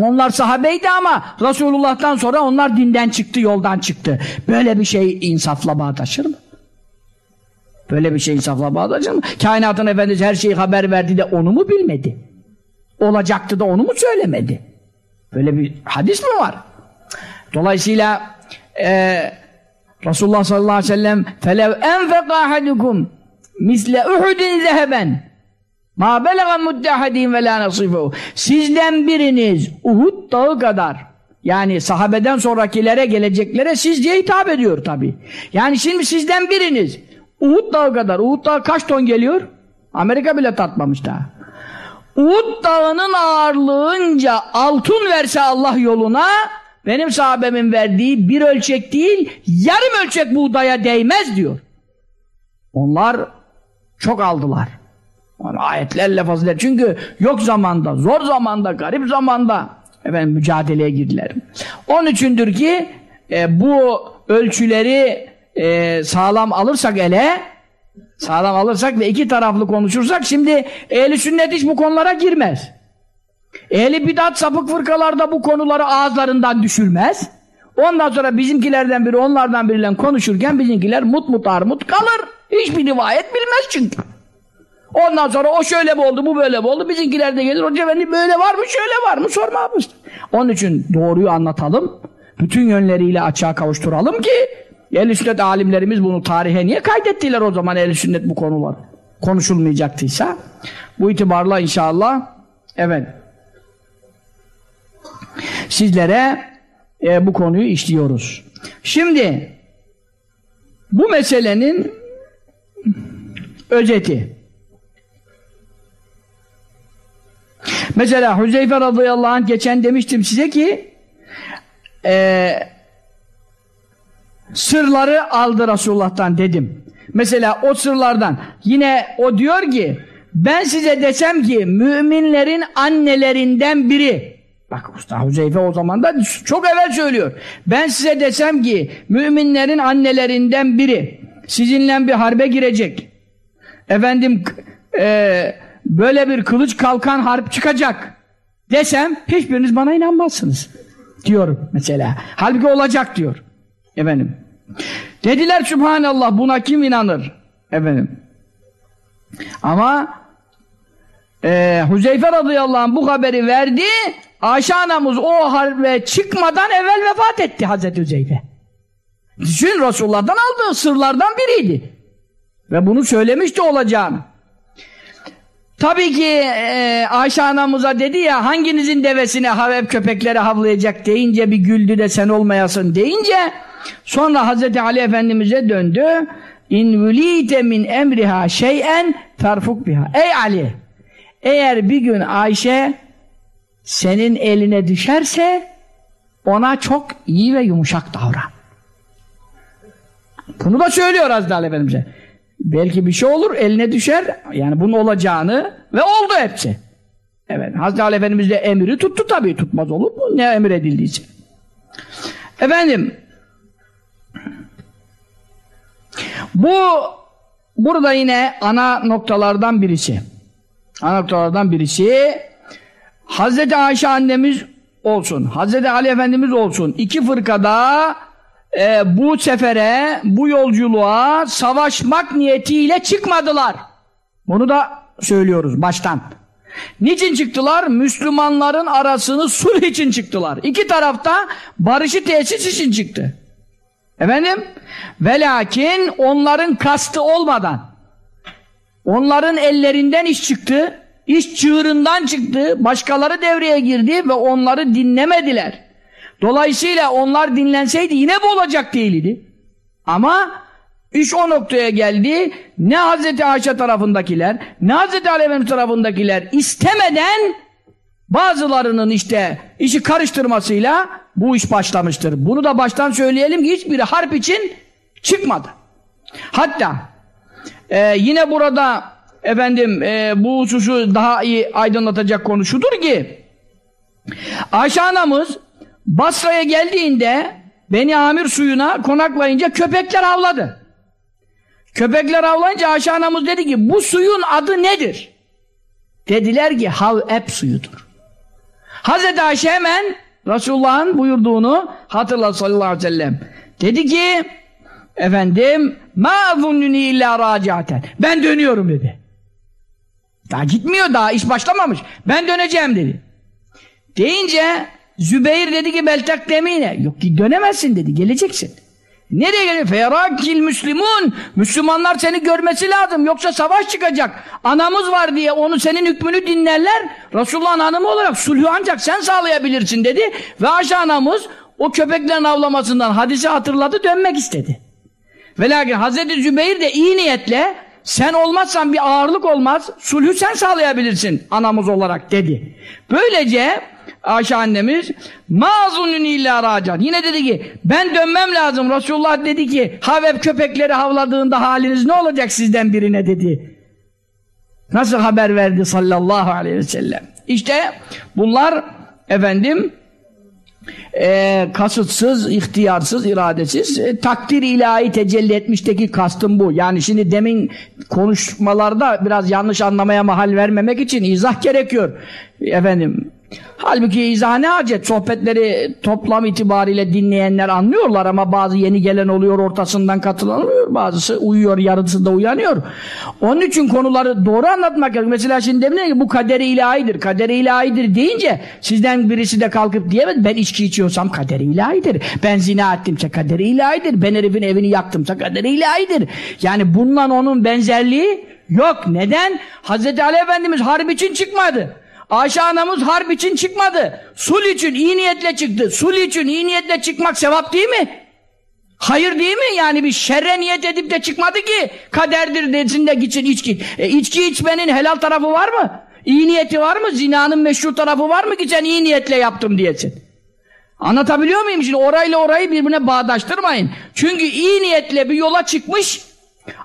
[SPEAKER 1] Onlar sahabeydi ama Resulullah'tan sonra onlar dinden çıktı, yoldan çıktı. Böyle bir şey insafla bağdaşır mı? Böyle bir şey insafla bağdaşır mı? Kainatın Efendisi her şeyi haber verdi de onu mu bilmedi? Olacaktı da onu mu söylemedi? Böyle bir hadis mi var? Dolayısıyla eee Resulullah sallallahu aleyhi ve sellem فَلَوْ اَنْفَقَ اَحَدُكُمْ misle Uhud'in zeheben ma belaga muddahadin ve la nasifuhu sizden biriniz Uhud dağı kadar yani sahabeden sonrakilere geleceklere sizce hitap ediyor tabi yani şimdi sizden biriniz Uhud dağı kadar. Uhud dağı kaç ton geliyor? Amerika bile tatmamış daha. Uhud dağının ağırlığınca altın verse Allah yoluna benim sahabemin verdiği bir ölçek değil yarım ölçek buğdaya değmez diyor. Onlar çok aldılar. Yani ayetlerle fazilet. Çünkü yok zamanda, zor zamanda, garip zamanda efendim, mücadeleye girdiler. Onun içindir ki e, bu ölçüleri e, sağlam alırsak ele sağlam alırsak ve iki taraflı konuşursak şimdi ehli sünnet hiç bu konulara girmez. Ehli bidat sapık fırkalarda bu konuları ağızlarından düşürmez. Ondan sonra bizimkilerden biri onlardan biriyle konuşurken bizimkiler mut mut armut kalır. Hiçbir rivayet bilmez çünkü. Ondan sonra o şöyle mi oldu, bu böyle mi oldu? Bizimkiler de gelir, hoca efendi böyle var mı, şöyle var mı? Sormamız. Onun için doğruyu anlatalım. Bütün yönleriyle açığa kavuşturalım ki ehl sünnet alimlerimiz bunu tarihe niye kaydettiler o zaman ehl sünnet bu konular? Konuşulmayacaktıysa. Bu itibarla inşallah evet sizlere e, bu konuyu işliyoruz. Şimdi bu meselenin özeti. Mesela Hüzeyfe radıyallahu anh geçen demiştim size ki e, sırları aldı Resulullah'tan dedim. Mesela o sırlardan yine o diyor ki ben size desem ki müminlerin annelerinden biri Bak Usta Hüzeyfe o zaman da çok evvel söylüyor. Ben size desem ki müminlerin annelerinden biri sizinle bir harbe girecek. Efendim e, böyle bir kılıç kalkan harp çıkacak desem hiçbiriniz bana inanmazsınız. Diyorum mesela. Halbuki olacak diyor. Efendim. Dediler Subhanallah buna kim inanır? Efendim. Ama e, Huzeyfe radıyallahu anh bu haberi verdi Ayşe anamız o harbe çıkmadan evvel vefat etti Hazreti Hüzeyfe. Düşün Resulullah'tan aldığı sırlardan biriydi. Ve bunu söylemişti olacağını. Tabii ki e, Ayşe anamıza dedi ya hanginizin devesine hav köpekleri havlayacak deyince bir güldü de sen olmayasın deyince sonra Hazreti Ali Efendimiz'e döndü. İn vülite min emriha şeyen ferfuk biha. Ey Ali! Eğer bir gün Ayşe senin eline düşerse ona çok iyi ve yumuşak davran. Bunu da söylüyor Hazreti Ali Efendimiz'e. Belki bir şey olur, eline düşer. Yani bunun olacağını ve oldu hepsi. Evet, Hazreti Ali Efendimiz de emri tuttu tabii. Tutmaz olur mu? Ne emir edildiyse. Efendim, bu burada yine ana noktalardan birisi. Ana noktalardan birisi Hazreti Ayşe annemiz olsun, Hazreti Ali Efendimiz olsun. iki fırkada e, bu sefere, bu yolculuğa savaşmak niyetiyle çıkmadılar. Bunu da söylüyoruz baştan. Niçin çıktılar? Müslümanların arasını sulh için çıktılar. İki tarafta barışı tesis için çıktı. Efendim? Ve lakin onların kastı olmadan, onların ellerinden iş çıktı, iş çığırından çıktı, başkaları devreye girdi ve onları dinlemediler. Dolayısıyla onlar dinlenseydi yine bu olacak değildi. Ama iş o noktaya geldi. Ne Hazreti Ayşe tarafındakiler, ne Hazreti Ali tarafındakiler istemeden bazılarının işte işi karıştırmasıyla bu iş başlamıştır. Bunu da baştan söyleyelim ki hiçbiri harp için çıkmadı. Hatta e, yine burada efendim e, bu hususu daha iyi aydınlatacak konu şudur ki Ayşe anamız Basra'ya geldiğinde Beni Amir suyuna konaklayınca köpekler avladı. Köpekler avlayınca Ayşe anamız dedi ki bu suyun adı nedir? Dediler ki Havep suyudur. Hazreti Ayşe hemen Resulullah'ın buyurduğunu hatırladı sallallahu aleyhi ve sellem. Dedi ki efendim ma zunnuni illa raciaten. Ben dönüyorum dedi. Daha gitmiyor daha iş başlamamış. Ben döneceğim dedi. Deyince Zübeyir dedi ki beltak demine. Yok ki dönemezsin dedi. Geleceksin. Nereye geliyor? Ferakil Müslümun. Müslümanlar seni görmesi lazım. Yoksa savaş çıkacak. Anamız var diye onu senin hükmünü dinlerler. Resulullah'ın hanımı olarak sulhü ancak sen sağlayabilirsin dedi. Ve Ayşe anamız o köpeklerin avlamasından hadisi hatırladı dönmek istedi. Ve lakin Hazreti Zübeyir de iyi niyetle sen olmazsan bir ağırlık olmaz, sulhü sen sağlayabilirsin anamız olarak dedi. Böylece Ayşe annemiz mazunun illa racan. Yine dedi ki ben dönmem lazım. Resulullah dedi ki Haveb köpekleri havladığında haliniz ne olacak sizden birine dedi. Nasıl haber verdi sallallahu aleyhi ve sellem. İşte bunlar efendim e, kasıtsız, ihtiyarsız, iradesiz e, takdir ilahi tecelli etmişteki kastım bu. Yani şimdi demin konuşmalarda biraz yanlış anlamaya mahal vermemek için izah gerekiyor. Efendim Halbuki izah ne hacet? Sohbetleri toplam itibariyle dinleyenler anlıyorlar ama bazı yeni gelen oluyor, ortasından katılanıyor. Bazısı uyuyor, yarısı da uyanıyor. Onun için konuları doğru anlatmak gerekiyor. Mesela şimdi demin ki bu kaderi ilahidir, kaderi ilahidir deyince sizden birisi de kalkıp diyemez. Ben içki içiyorsam kaderi ilahidir. Ben zina ettimse kaderi ilahidir. Ben herifin evini yaktımsa kaderi ilahidir. Yani bununla onun benzerliği yok. Neden? Hazreti Ali Efendimiz harp için çıkmadı. Ayşe anamız harp için çıkmadı. Sul için iyi niyetle çıktı. Sul için iyi niyetle çıkmak sevap değil mi? Hayır değil mi? Yani bir şerre niyet edip de çıkmadı ki kaderdir desin de gitsin içki. E, içki içmenin helal tarafı var mı? İyi niyeti var mı? Zinanın meşru tarafı var mı ki sen iyi niyetle yaptım diyesin? Anlatabiliyor muyum? Şimdi orayla orayı birbirine bağdaştırmayın. Çünkü iyi niyetle bir yola çıkmış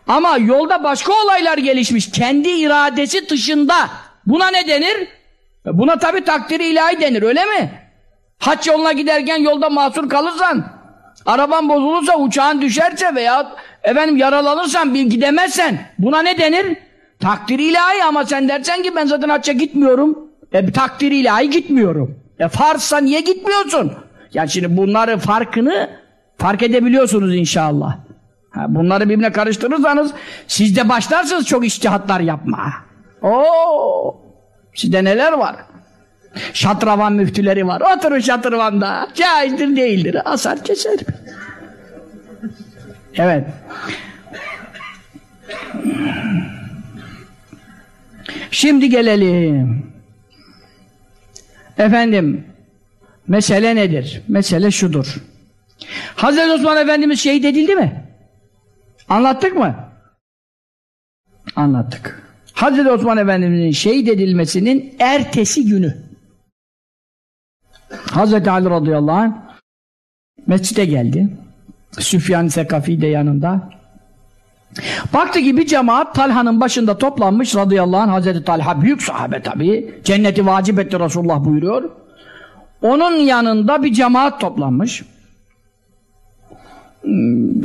[SPEAKER 1] ama yolda başka olaylar gelişmiş. Kendi iradesi dışında. Buna ne denir? Buna tabi takdiri ilahi denir öyle mi? Haç yoluna giderken yolda mahsur kalırsan, araban bozulursa, uçağın düşerse veya efendim yaralanırsan, bir gidemezsen buna ne denir? Takdiri ilahi ama sen dersen ki ben zaten hacca gitmiyorum. E takdiri ilahi gitmiyorum. E farsa niye gitmiyorsun? Yani şimdi bunları farkını fark edebiliyorsunuz inşallah. Ha, bunları birbirine karıştırırsanız siz de başlarsınız çok iştihatlar yapma. Oo! Sizde neler var? Şatravan müftüleri var. Oturun şatravanda. Caizdir değildir. Asar keser. Evet. Şimdi gelelim. Efendim, mesele nedir? Mesele şudur. Hazreti Osman Efendimiz şehit edildi mi? Anlattık mı? Anlattık. Hazreti Osman Efendimiz'in şehit edilmesinin ertesi günü Hazreti Ali radıyallahu anh mescide geldi. Süfyan Sekafi de yanında. Baktı ki bir cemaat Talha'nın başında toplanmış radıyallahu anh Hazreti Talha büyük sahabe tabi. Cenneti vacip etti Resulullah buyuruyor. Onun yanında bir cemaat toplanmış.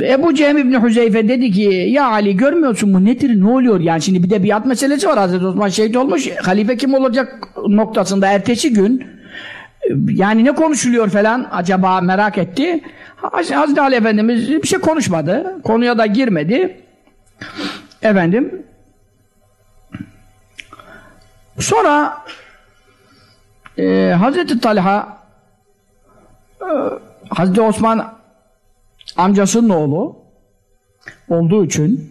[SPEAKER 1] Ebu Cem İbni Hüzeyfe dedi ki ya Ali görmüyorsun mu? Nedir ne oluyor? Yani şimdi bir de biat meselesi var. Hazreti Osman şehit olmuş. Halife kim olacak noktasında ertesi gün yani ne konuşuluyor falan acaba merak etti. Hazreti Ali Efendimiz bir şey konuşmadı. Konuya da girmedi. Efendim sonra e, Hazreti Talha e, Hazreti Osman amcasının oğlu olduğu için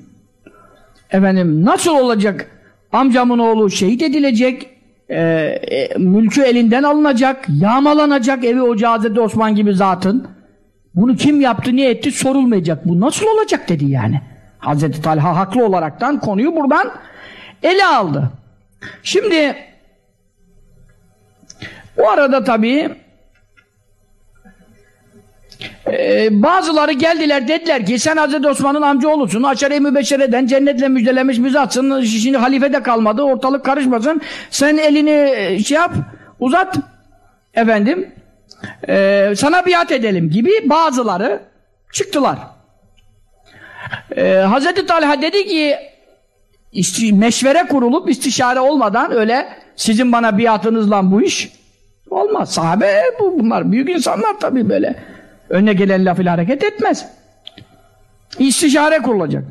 [SPEAKER 1] efendim nasıl olacak? Amcamın oğlu şehit edilecek e, e, mülkü elinden alınacak yağmalanacak evi ocağı Hazreti Osman gibi zatın. Bunu kim yaptı niye etti sorulmayacak. Bu nasıl olacak dedi yani. Hazreti Talha haklı olaraktan konuyu buradan ele aldı. Şimdi o arada tabii ee, bazıları geldiler dediler ki sen Hazreti Osman'ın amca olursun aşere-i mübeşşereden cennetle müjdelemiş bizi şimdi halife de kalmadı. Ortalık karışmasın. Sen elini e, şey yap uzat efendim. E, sana biat edelim. gibi bazıları çıktılar. E, Hazreti Talha dedi ki isti, meşvere kurulup istişare olmadan öyle sizin bana biatınızla bu iş olmaz. Sahabe bu, bunlar. Büyük insanlar tabii böyle Önüne gelen laf ile hareket etmez. İstişare kurulacak.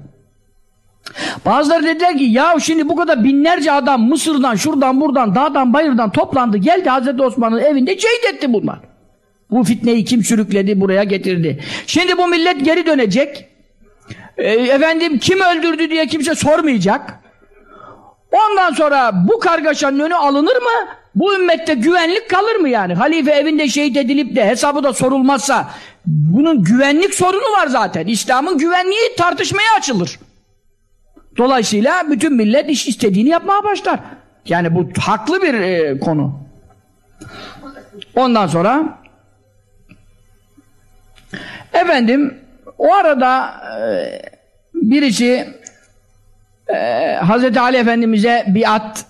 [SPEAKER 1] Bazıları dediler ki ya şimdi bu kadar binlerce adam Mısır'dan, şuradan, buradan, dağdan, bayırdan toplandı. Geldi Hazreti Osman'ın evinde şehit etti bunlar. Bu fitneyi kim sürükledi, buraya getirdi. Şimdi bu millet geri dönecek. E, efendim kim öldürdü diye kimse sormayacak. Ondan sonra bu kargaşanın önü alınır mı? Bu ümmette güvenlik kalır mı yani? Halife evinde şehit edilip de hesabı da sorulmazsa bunun güvenlik sorunu var zaten. İslam'ın güvenliği tartışmaya açılır. Dolayısıyla bütün millet iş istediğini yapmaya başlar. Yani bu haklı bir e, konu. Ondan sonra efendim o arada e, birisi e, Hz. Ali Efendimiz'e biat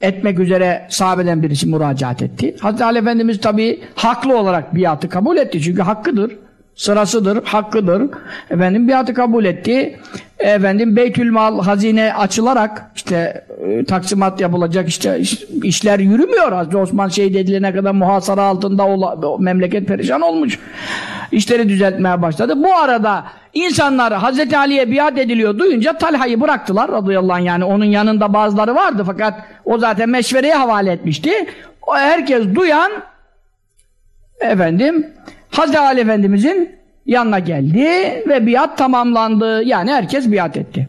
[SPEAKER 1] etmek üzere sahabeden birisi müracaat etti. Hz. Ali Efendimiz tabi haklı olarak biatı kabul etti. Çünkü hakkıdır. Sırasıdır, hakkıdır. Efendim biatı kabul etti. Efendim Beytülmal hazine açılarak işte e, taksimat yapılacak işte iş, işler yürümüyor. Hazreti Osman şehit edilene kadar muhasara altında ola, memleket perişan olmuş. İşleri düzeltmeye başladı. Bu arada insanlar Hazreti Ali'ye biat ediliyor duyunca Talha'yı bıraktılar radıyallahu anh yani onun yanında bazıları vardı fakat o zaten meşvereye havale etmişti. O herkes duyan efendim Hazreti Ali Efendimizin yanına geldi ve biat tamamlandı. Yani herkes biat etti.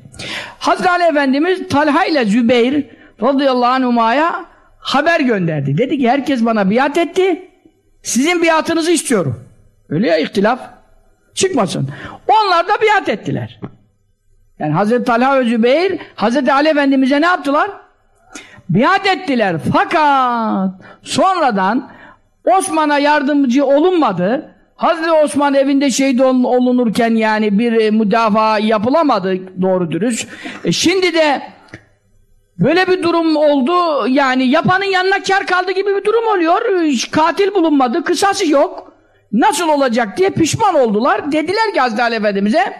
[SPEAKER 1] Hazreti Ali Efendimiz Talha ile Zübeyir radıyallahu anhuma'ya haber gönderdi. Dedi ki herkes bana biat etti. Sizin biatınızı istiyorum. Öyle ya ihtilaf çıkmasın. Onlar da biat ettiler. Yani Hazreti Talha ve Zübeyir Hazreti Ali Efendimiz'e ne yaptılar? Biat ettiler. Fakat sonradan Osman'a yardımcı olunmadı. Hazreti Osman evinde şehit olunurken yani bir e, müdafaa yapılamadı doğru dürüst. E şimdi de böyle bir durum oldu yani yapanın yanına kar kaldı gibi bir durum oluyor. Katil bulunmadı, kısası yok. Nasıl olacak diye pişman oldular. Dediler ki Hazreti Ali Efendimiz'e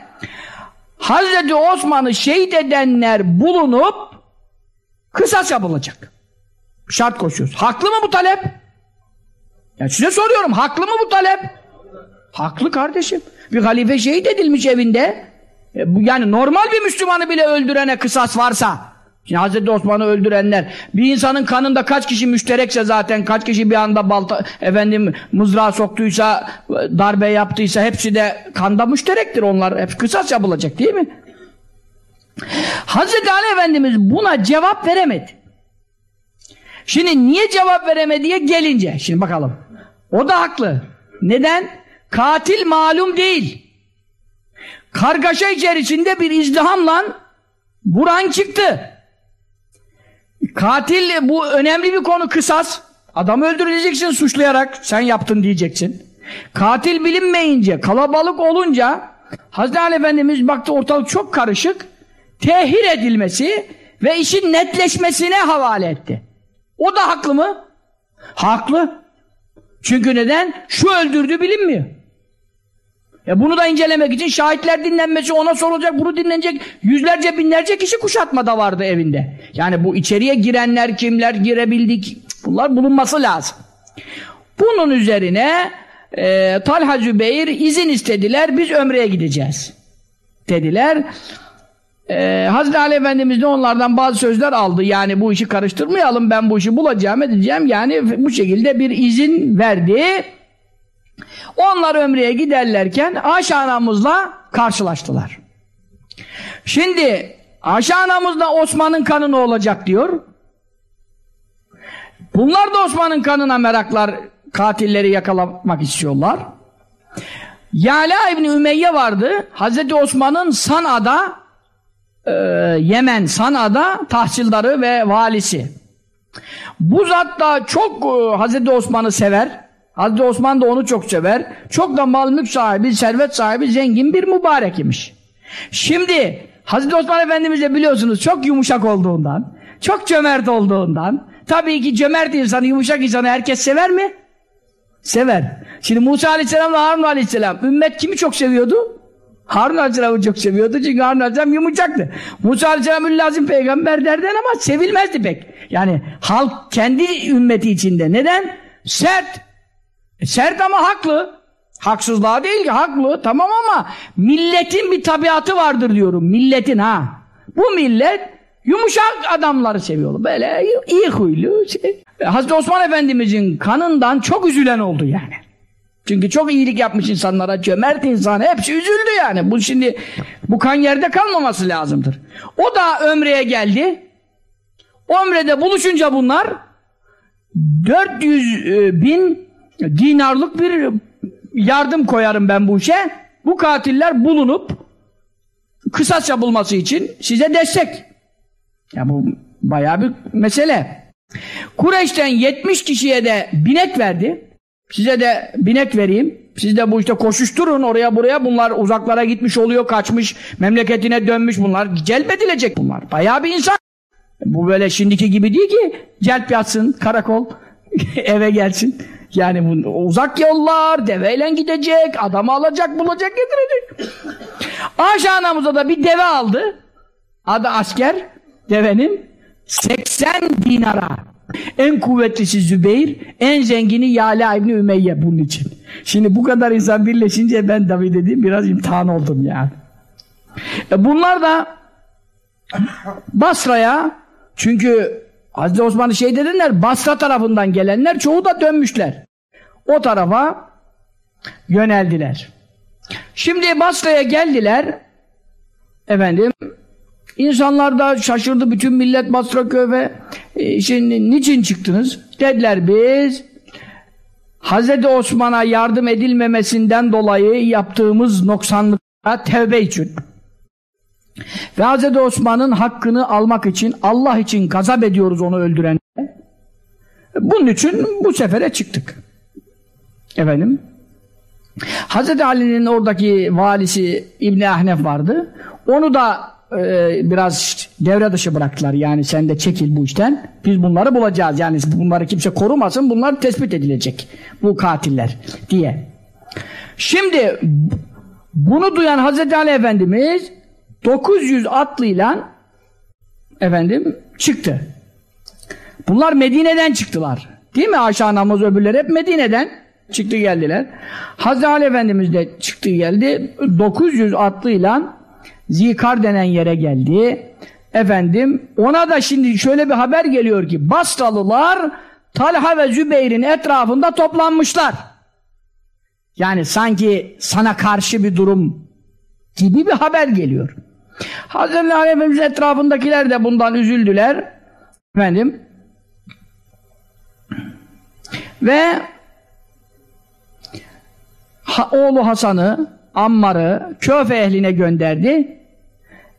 [SPEAKER 1] Hazreti Osman'ı şehit edenler bulunup kısas yapılacak. Şart koşuyoruz. Haklı mı bu talep? Ya size soruyorum. Haklı mı bu talep? Haklı kardeşim. Bir halife şehit edilmiş evinde. E, yani normal bir Müslümanı bile öldürene kısas varsa Şimdi Hazreti Osman'ı öldürenler bir insanın kanında kaç kişi müşterekse zaten kaç kişi bir anda balta efendim mızrağı soktuysa darbe yaptıysa hepsi de kanda müşterektir onlar hep kısas yapılacak değil mi? Hazreti Ali Efendimiz buna cevap veremedi. Şimdi niye cevap veremediye gelince şimdi bakalım. O da haklı. Neden? Katil malum değil. Kargaşa içerisinde bir izdihamla Buran çıktı. Katil bu önemli bir konu kısas. Adamı öldüreceksin suçlayarak sen yaptın diyeceksin. Katil bilinmeyince kalabalık olunca Hazreti Ali Efendimiz baktı ortalık çok karışık tehir edilmesi ve işin netleşmesine havale etti. O da haklı mı? Haklı. Çünkü neden? Şu öldürdü bilinmiyor. E bunu da incelemek için şahitler dinlenmesi ona sorulacak, bunu dinlenecek. Yüzlerce binlerce kişi kuşatmada vardı evinde. Yani bu içeriye girenler kimler girebildik bunlar bulunması lazım. Bunun üzerine e, Talha Zübeyir izin istediler biz ömreye gideceğiz dediler. E, Hazreti Ali Efendimiz de onlardan bazı sözler aldı. Yani bu işi karıştırmayalım ben bu işi bulacağım edeceğim. Yani bu şekilde bir izin verdi. Onlar ömreye giderlerken Ayşe anamızla karşılaştılar. Şimdi Ayşe anamızla Osman'ın kanı ne olacak diyor. Bunlar da Osman'ın kanına meraklar, katilleri yakalamak istiyorlar. Yala İbni Ümeyye vardı. Hazreti Osman'ın Sana'da e, Yemen Sana'da tahsildarı ve valisi. Bu zat da çok e, Hazreti Osman'ı sever. Hazreti Osman da onu çok sever. Çok da mal mülk sahibi, servet sahibi, zengin bir mübarek imiş. Şimdi Hazreti Osman Efendimiz de biliyorsunuz çok yumuşak olduğundan, çok cömert olduğundan, tabii ki cömert insanı, yumuşak insanı herkes sever mi? Sever. Şimdi Musa Aleyhisselam ve Harun Aleyhisselam, ümmet kimi çok seviyordu? Harun Aleyhisselam'ı çok seviyordu çünkü Harun Aleyhisselam yumuşaktı. Musa Aleyhisselam lazım peygamber derden ama sevilmezdi pek. Yani halk kendi ümmeti içinde. Neden? Sert, e, sert ama haklı. Haksızlığa değil ki haklı tamam ama milletin bir tabiatı vardır diyorum. Milletin ha. Bu millet yumuşak adamları seviyor. Böyle iyi huylu. Şey. E, Hazreti Osman Efendimizin kanından çok üzülen oldu yani. Çünkü çok iyilik yapmış insanlara, cömert insan, hepsi üzüldü yani. Bu şimdi, bu kan yerde kalmaması lazımdır. O da ömreye geldi. Ömrede buluşunca bunlar, 400 e, bin dinarlık bir yardım koyarım ben bu işe. Bu katiller bulunup kısas yapılması için size destek. Ya bu bayağı bir mesele. Kureyş'ten 70 kişiye de binek verdi. Size de binek vereyim. Siz de bu işte koşuşturun oraya buraya. Bunlar uzaklara gitmiş oluyor, kaçmış, memleketine dönmüş bunlar. Celbedilecek bunlar. Bayağı bir insan. Bu böyle şimdiki gibi değil ki celp yatsın, karakol eve gelsin. Yani uzak yollar, deveyle gidecek, adamı alacak, bulacak, getirecek. Ayşe anamıza da bir deve aldı. Adı asker, devenin 80 dinara. En kuvvetlisi Zübeyir, en zengini Yala İbni Ümeyye bunun için. Şimdi bu kadar insan birleşince ben tabii dediğim biraz imtihan oldum yani. E bunlar da Basra'ya çünkü Hazreti Osman'ı şey dediler Basra tarafından gelenler çoğu da dönmüşler. O tarafa yöneldiler. Şimdi Basra'ya geldiler efendim insanlar da şaşırdı bütün millet Basra köve e, şimdi niçin çıktınız? Dediler biz Hazreti Osman'a yardım edilmemesinden dolayı yaptığımız noksanlıklara tevbe için ve Hz. Osman'ın hakkını almak için Allah için gazap ediyoruz onu öldüren. Bunun için bu sefere çıktık. Efendim. Hz. Ali'nin oradaki valisi İbni Ahnef vardı. Onu da e, biraz devre dışı bıraktılar. Yani sen de çekil bu işten. Biz bunları bulacağız. Yani bunları kimse korumasın. Bunlar tespit edilecek. Bu katiller diye. Şimdi bunu duyan Hz. Ali Efendimiz 900 atlıyla efendim çıktı. Bunlar Medine'den çıktılar. Değil mi Ayşe anamız öbürleri hep Medine'den çıktı geldiler. Hazreti Ali Efendimiz de çıktı geldi. 900 atlıyla Zikar denen yere geldi. Efendim ona da şimdi şöyle bir haber geliyor ki Basralılar Talha ve Zübeyir'in etrafında toplanmışlar. Yani sanki sana karşı bir durum gibi bir haber geliyor. Hazreti Ali etrafındakiler de bundan üzüldüler. Efendim ve ha, oğlu Hasan'ı, Ammar'ı Köfe ehline gönderdi.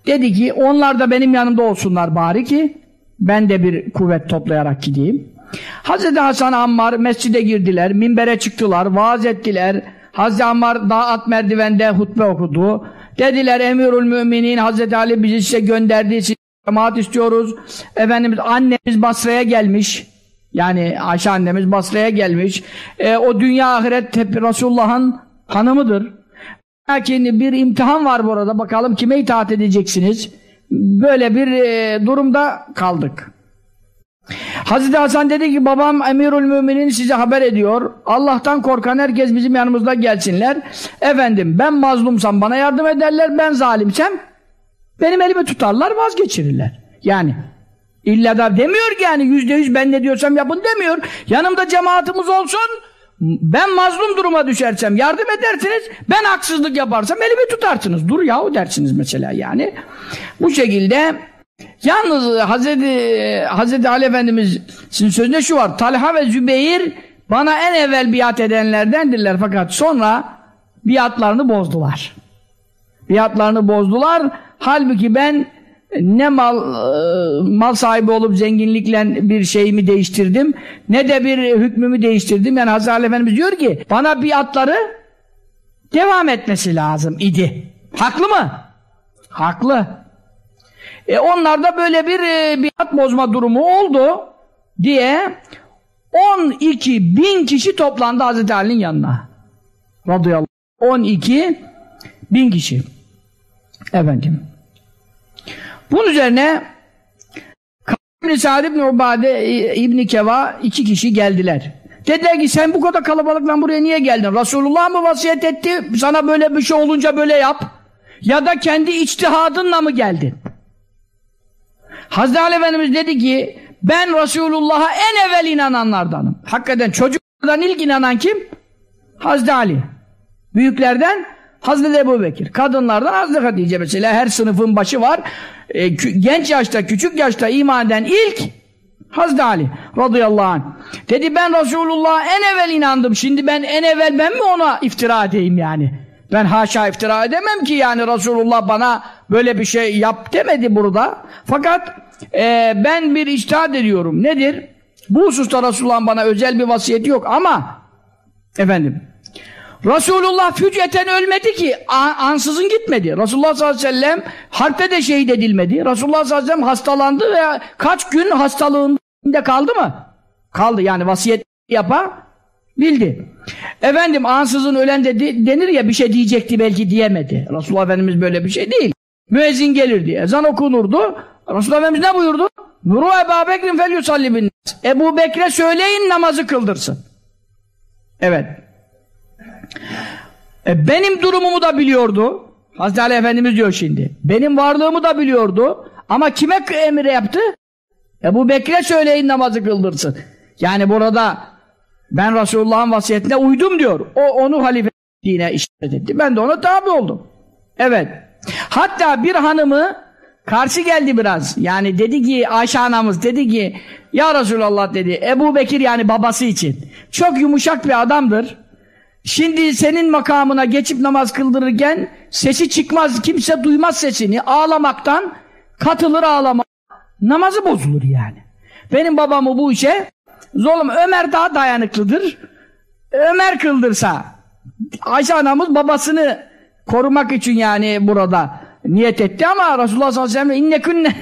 [SPEAKER 1] Dedi ki onlar da benim yanımda olsunlar bari ki ben de bir kuvvet toplayarak gideyim. Hazreti Hasan Ammar mescide girdiler, minbere çıktılar, vaaz ettiler. Hazreti Ammar dağ merdivende hutbe okudu. Dediler Emirül Müminin Hazreti Ali bizi size gönderdi, size cemaat istiyoruz. Efendimiz annemiz Basra'ya gelmiş. Yani Ayşe annemiz Basra'ya gelmiş. E, o dünya ahiret hep Resulullah'ın hanımıdır. Lakin bir imtihan var burada. Bakalım kime itaat edeceksiniz? Böyle bir e, durumda kaldık. Hazreti Hasan dedi ki babam emirül müminin size haber ediyor. Allah'tan korkan herkes bizim yanımızda gelsinler. Efendim ben mazlumsam bana yardım ederler. Ben zalimsem benim elimi tutarlar vazgeçirirler. Yani illa da demiyor ki yani yüzde yüz ben ne diyorsam yapın demiyor. Yanımda cemaatimiz olsun. Ben mazlum duruma düşersem yardım edersiniz. Ben haksızlık yaparsam elimi tutarsınız. Dur yahu dersiniz mesela yani. Bu şekilde Yalnız Hazreti, Hazreti Ali Efendimiz'in sözünde şu var. Talha ve Zübeyir bana en evvel biat edenlerdendirler fakat sonra biatlarını bozdular. Biatlarını bozdular. Halbuki ben ne mal e, mal sahibi olup zenginlikle bir şeyimi değiştirdim ne de bir hükmümü değiştirdim. Yani Hazreti Ali Efendimiz diyor ki bana biatları devam etmesi lazım idi. Haklı mı? Haklı. E onlarda böyle bir e, biat bozma durumu oldu diye 12 bin kişi toplandı Hazreti Ali'nin yanına. Radıyallahu 12 bin kişi. Efendim. Bunun üzerine İbn-i Sa'd ibn Ubade ibn Keva iki kişi geldiler. Dediler ki sen bu kadar kalabalıkla buraya niye geldin? Resulullah mı vasiyet etti? Sana böyle bir şey olunca böyle yap. Ya da kendi içtihadınla mı geldin? Hazreti Ali Efendimiz dedi ki ben Resulullah'a en evvel inananlardanım. Hakikaten çocuklardan ilk inanan kim? Hazreti Ali. Büyüklerden Hazreti Ebu Bekir. Kadınlardan Hazreti Hatice mesela her sınıfın başı var. E, genç yaşta, küçük yaşta iman eden ilk Hazreti Ali radıyallahu anh. Dedi ben Resulullah'a en evvel inandım. Şimdi ben en evvel ben mi ona iftira edeyim yani? Ben haşa iftira edemem ki yani Resulullah bana böyle bir şey yap demedi burada. Fakat e, ben bir iştahat ediyorum. Nedir? Bu hususta Resulullah'ın bana özel bir vasiyeti yok ama efendim Resulullah füceten ölmedi ki ansızın gitmedi. Resulullah sallallahu aleyhi ve sellem harpte de şehit edilmedi. Resulullah sallallahu aleyhi ve sellem hastalandı ve kaç gün hastalığında kaldı mı? Kaldı yani vasiyet yapa bildi. Efendim ansızın ölen dedi denir ya bir şey diyecekti belki diyemedi. Resulullah Efendimiz böyle bir şey değil. Müezzin gelirdi. Ezan okunurdu. Resulullah Efendimiz ne buyurdu? Nuru Ebu Bekir'in fel yusalli Ebu Bekir'e söyleyin namazı kıldırsın. Evet. E, benim durumumu da biliyordu. Hazreti Ali Efendimiz diyor şimdi. Benim varlığımı da biliyordu. Ama kime emir yaptı? Ebu Bekir'e söyleyin namazı kıldırsın. Yani burada ben Resulullah'ın vasiyetine uydum diyor. O onu halifeliğine işaret etti. Ben de ona tabi oldum. Evet. Hatta bir hanımı karşı geldi biraz. Yani dedi ki Ayşe anamız dedi ki ya Resulallah dedi Ebu Bekir yani babası için çok yumuşak bir adamdır. Şimdi senin makamına geçip namaz kıldırırken sesi çıkmaz, kimse duymaz sesini. Ağlamaktan katılır ağlama. Namazı bozulur yani. Benim babamı bu işe Zolum Ömer daha dayanıklıdır. Ömer kıldırsa Ayşe anamız babasını korumak için yani burada niyet etti ama Resulullah sallallahu aleyhi ve sellem innekünne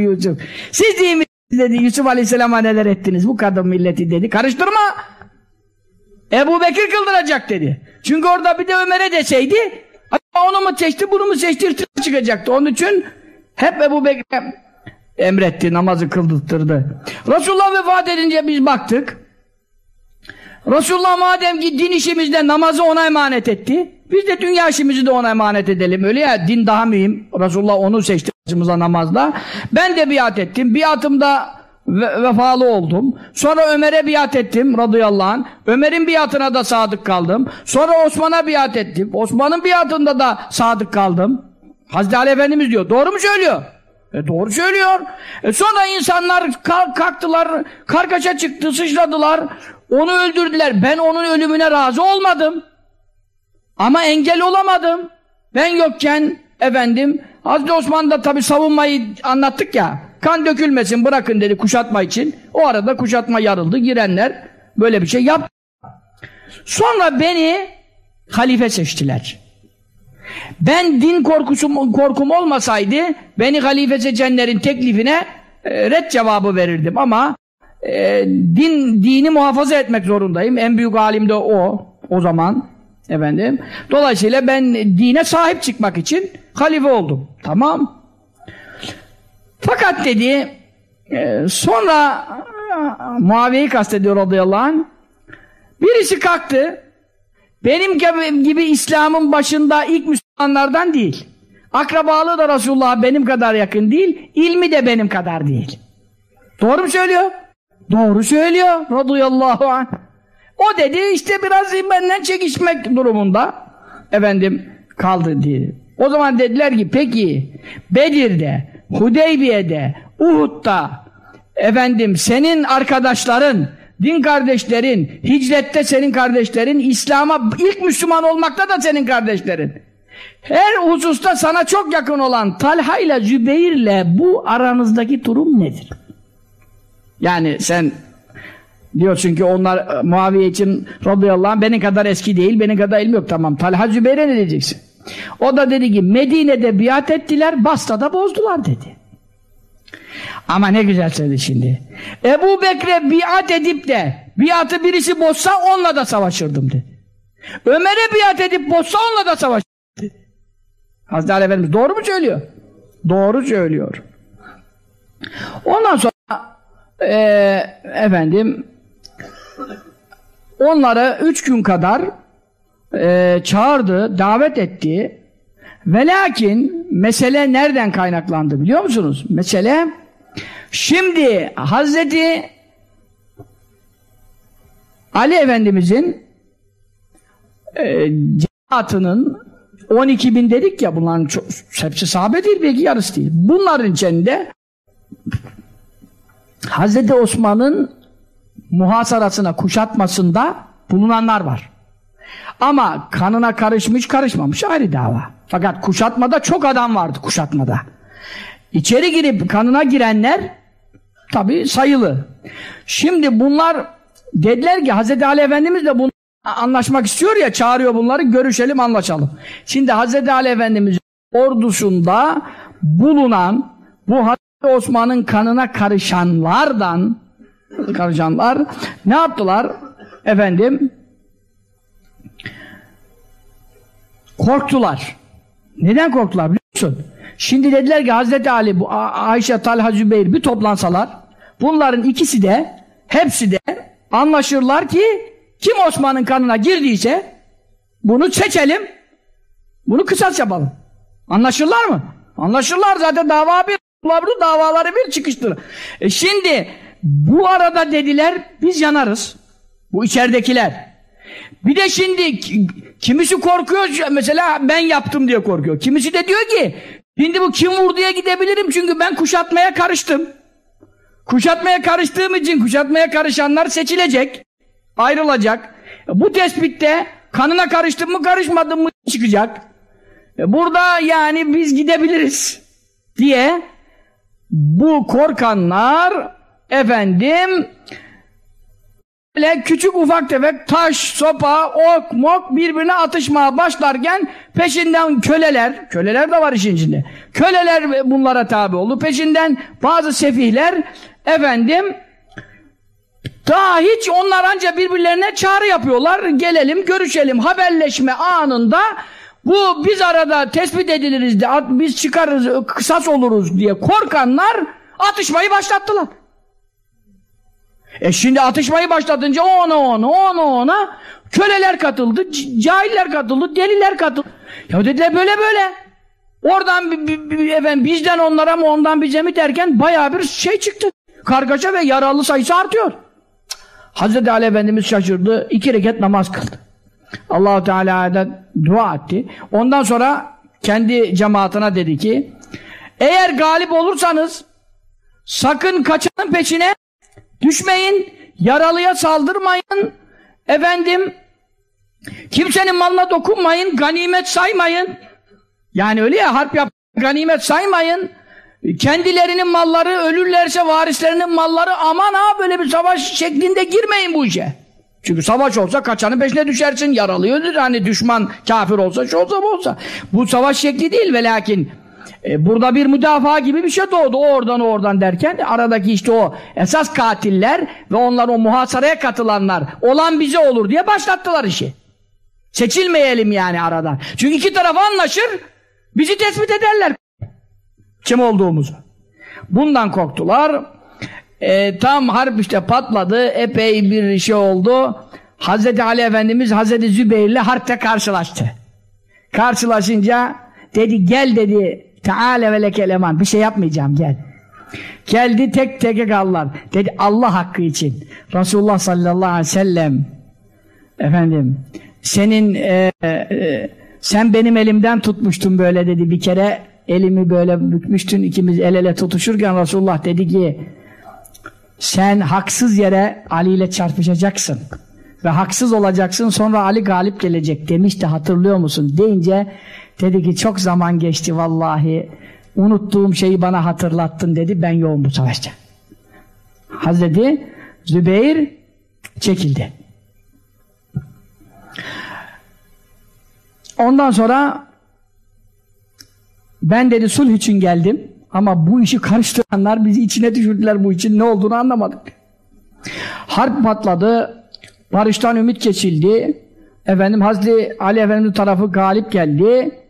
[SPEAKER 1] Yusuf. Siz değil mi dedi Yusuf aleyhisselama neler ettiniz bu kadın milleti dedi. Karıştırma. Ebu Bekir kıldıracak dedi. Çünkü orada bir de Ömer'e deseydi onu mu seçti bunu mu seçti çıkacaktı. Onun için hep Ebu Bekir'e emretti, namazı kıldırttırdı. Resulullah vefat edince biz baktık. Resulullah madem ki din işimizde namazı ona emanet etti. Biz de dünya işimizi de ona emanet edelim. Öyle ya din daha mühim. Resulullah onu seçti başımıza namazda. Ben de biat ettim. Biatımda ve vefalı oldum. Sonra Ömer'e biat ettim radıyallahu anh. Ömer'in biatına da sadık kaldım. Sonra Osman'a biat ettim. Osman'ın biatında da sadık kaldım. Hazreti Ali Efendimiz diyor. Doğru mu söylüyor? E doğru söylüyor. E sonra insanlar kalktılar, kargaşa çıktı, sıçradılar. Onu öldürdüler. Ben onun ölümüne razı olmadım. Ama engel olamadım. Ben yokken efendim Hazreti Osman da tabi savunmayı anlattık ya. Kan dökülmesin bırakın dedi kuşatma için. O arada kuşatma yarıldı. Girenler böyle bir şey yap. Sonra beni halife seçtiler. Ben din korkusum, korkum olmasaydı beni halife seçenlerin teklifine e, red cevabı verirdim ama e, din dini muhafaza etmek zorundayım. En büyük alim de o o zaman efendim. Dolayısıyla ben dine sahip çıkmak için halife oldum. Tamam. Fakat dedi e, sonra Muaviye'yi kastediyor radıyallahu anh. Birisi kalktı. Benim gibi İslam'ın başında ilk Müslümanlardan değil. Akrabalığı da Resulullah'a benim kadar yakın değil. ilmi de benim kadar değil. Doğru mu söylüyor? Doğru söylüyor. Radıyallahu anh. O dedi işte biraz benden çekişmek durumunda. Efendim kaldı diye. O zaman dediler ki peki Bedir'de, Hudeybiye'de, Uhud'da efendim senin arkadaşların din kardeşlerin, hicrette senin kardeşlerin, İslam'a ilk Müslüman olmakta da senin kardeşlerin. Her hususta sana çok yakın olan Talha ile Zübeyir ile bu aranızdaki durum nedir? Yani sen diyorsun ki onlar e, Muaviye için radıyallahu anh benim kadar eski değil, benim kadar ilmi yok. Tamam Talha Zübeyir'e ne diyeceksin? O da dedi ki Medine'de biat ettiler, Basra'da bozdular dedi. Ama ne güzel söyledi şimdi. Ebu Bekre biat edip de biatı birisi bozsa onunla da savaşırdım dedi. Ömer'e biat edip bozsa onunla da savaşırdım dedi. Hazreti Ali Efendimiz doğru mu söylüyor? Doğru söylüyor. Ondan sonra e, efendim onları üç gün kadar e, çağırdı, davet etti. Ve lakin mesele nereden kaynaklandı biliyor musunuz? Mesele Şimdi Hazreti Ali Efendimizin e, cemaatinin 12 bin dedik ya bunların çok, hepsi sahabe değil belki yarısı değil. Bunların içinde Hazreti Osman'ın muhasarasına, kuşatmasında bulunanlar var. Ama kanına karışmış, karışmamış ayrı dava. Fakat kuşatmada çok adam vardı kuşatmada. İçeri girip kanına girenler tabi sayılı. Şimdi bunlar dediler ki Hz. Ali Efendimiz de bunu anlaşmak istiyor ya çağırıyor bunları görüşelim anlaşalım. Şimdi Hz. Ali Efendimiz ordusunda bulunan bu Hz. Osman'ın kanına karışanlardan karışanlar ne yaptılar? Efendim korktular. Neden korktular biliyor musun? Şimdi dediler ki Hazreti Ali, bu Ayşe, Talha, Zübeyir bir toplansalar bunların ikisi de hepsi de anlaşırlar ki kim Osman'ın kanına girdiyse bunu çekelim bunu kısas yapalım. Anlaşırlar mı? Anlaşırlar zaten dava bir davaları bir çıkıştır. E şimdi bu arada dediler biz yanarız. Bu içeridekiler. Bir de şimdi kimisi korkuyor mesela ben yaptım diye korkuyor. Kimisi de diyor ki şimdi bu kim vurduya gidebilirim çünkü ben kuşatmaya karıştım. Kuşatmaya karıştığım için kuşatmaya karışanlar seçilecek. Ayrılacak. Bu tespitte kanına karıştım mı karışmadım mı çıkacak. Burada yani biz gidebiliriz diye bu korkanlar efendim böyle küçük ufak tefek taş, sopa, ok, mok birbirine atışmaya başlarken peşinden köleler, köleler de var işin içinde. Köleler bunlara tabi oldu. Peşinden bazı sefihler efendim daha hiç onlar anca birbirlerine çağrı yapıyorlar. Gelelim, görüşelim, haberleşme anında bu biz arada tespit ediliriz de biz çıkarız, kısas oluruz diye korkanlar atışmayı başlattılar. E şimdi atışmayı başlatınca ona ona, ona ona köleler katıldı, cahiller katıldı, deliler katıldı. Ya dediler böyle böyle. Oradan efendim, bizden onlara mı ondan bize mi derken bayağı bir şey çıktı. Kargaşa ve yaralı sayısı artıyor. Hazreti Ali Efendimiz şaşırdı. iki rekat namaz kıldı. allah Teala'dan dua etti. Ondan sonra kendi cemaatine dedi ki eğer galip olursanız sakın kaçanın peşine Düşmeyin, yaralıya saldırmayın, efendim, kimsenin malına dokunmayın, ganimet saymayın. Yani öyle ya, harp yap, ganimet saymayın. Kendilerinin malları, ölürlerse varislerinin malları, aman ha böyle bir savaş şeklinde girmeyin bu işe. Çünkü savaş olsa kaçanın peşine düşersin, yaralıyı öldür. Hani düşman kafir olsa, şu olsa bu olsa. Bu savaş şekli değil ve lakin e, burada bir müdafaa gibi bir şey doğdu. Oradan oradan derken aradaki işte o esas katiller ve onlar o muhasaraya katılanlar olan bize olur diye başlattılar işi. Seçilmeyelim yani aradan. Çünkü iki taraf anlaşır bizi tespit ederler. Kim olduğumuzu. Bundan korktular. E, tam harp işte patladı. Epey bir şey oldu. Hazreti Ali Efendimiz Hazreti Zübeyir'le harpte karşılaştı. Karşılaşınca dedi gel dedi Teala ve lekel eman. Bir şey yapmayacağım gel. Geldi tek tek kaldılar. Dedi Allah hakkı için. Resulullah sallallahu aleyhi ve sellem efendim senin e, e, sen benim elimden tutmuştun böyle dedi bir kere elimi böyle bükmüştün ikimiz el ele tutuşurken Resulullah dedi ki sen haksız yere Ali ile çarpışacaksın ve haksız olacaksın sonra Ali galip gelecek demişti hatırlıyor musun deyince Dedi ki çok zaman geçti vallahi. Unuttuğum şeyi bana hatırlattın dedi. Ben yoğun bu savaşta. Hazreti Zübeyir çekildi. Ondan sonra ben dedi sulh için geldim ama bu işi karıştıranlar bizi içine düşürdüler bu için ne olduğunu anlamadık. Harp patladı, barıştan ümit kesildi. Efendim Hazreti Ali Efendimiz tarafı galip geldi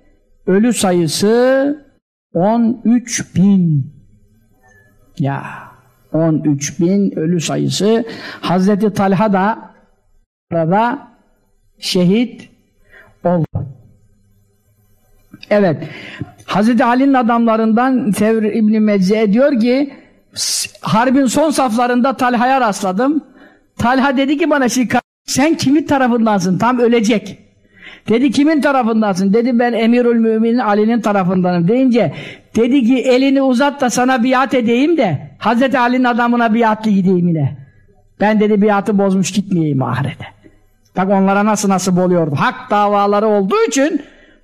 [SPEAKER 1] ölü sayısı 13 bin. Ya 13 bin ölü sayısı. Hazreti Talha da burada şehit oldu. Evet. Hazreti Ali'nin adamlarından Fevr İbni Meczi'ye diyor ki harbin son saflarında Talha'ya rastladım. Talha dedi ki bana sen kimin tarafındansın? Tam ölecek. Dedi kimin tarafındasın? Dedi ben Emirül Müminin Ali'nin tarafındanım deyince dedi ki elini uzat da sana biat edeyim de Hazreti Ali'nin adamına biatlı gideyim yine. Ben dedi biatı bozmuş gitmeyeyim ahirete. Bak onlara nasıl nasip oluyordu. Hak davaları olduğu için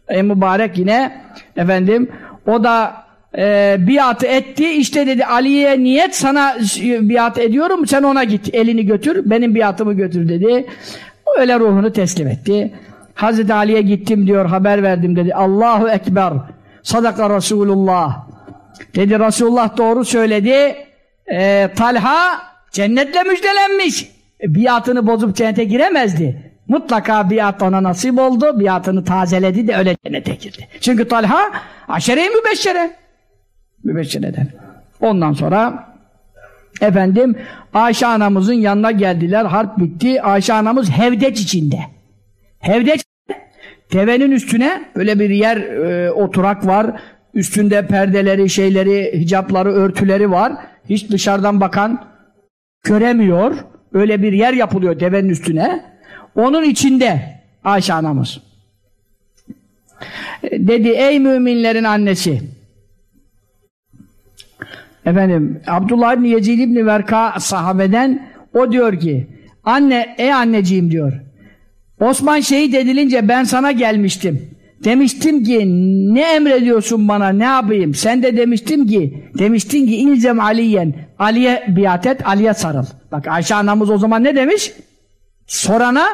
[SPEAKER 1] e, mübarek yine efendim o da e, biatı etti. İşte dedi Ali'ye niyet sana biat ediyorum sen ona git elini götür benim biatımı götür dedi. Öyle ruhunu teslim etti. Hazreti Ali'ye gittim diyor haber verdim dedi. Allahu Ekber sadaka Resulullah dedi Resulullah doğru söyledi. E, Talha cennetle müjdelenmiş. E, biatını bozup cennete giremezdi. Mutlaka biat ona nasip oldu. Biatını tazeledi de öyle cennete girdi. Çünkü Talha aşere-i mübeşşere. Mübeşşereden. Ondan sonra efendim Ayşe anamızın yanına geldiler. Harp bitti. Ayşe anamız hevdeç içinde. Hevdeç devenin üstüne öyle bir yer e, oturak var. Üstünde perdeleri, şeyleri, hicapları, örtüleri var. Hiç dışarıdan bakan göremiyor. Öyle bir yer yapılıyor devenin üstüne. Onun içinde Ayşe anamız. Dedi ey müminlerin annesi. Efendim Abdullah İbni Yezid İbni Verka sahabeden o diyor ki anne ey anneciğim diyor. Osman şehit edilince ben sana gelmiştim. Demiştim ki ne emrediyorsun bana ne yapayım? Sen de demiştim ki demiştin ki ilzem aliyen Ali'ye biat et Ali'ye sarıl. Bak Ayşe anamız o zaman ne demiş? Sorana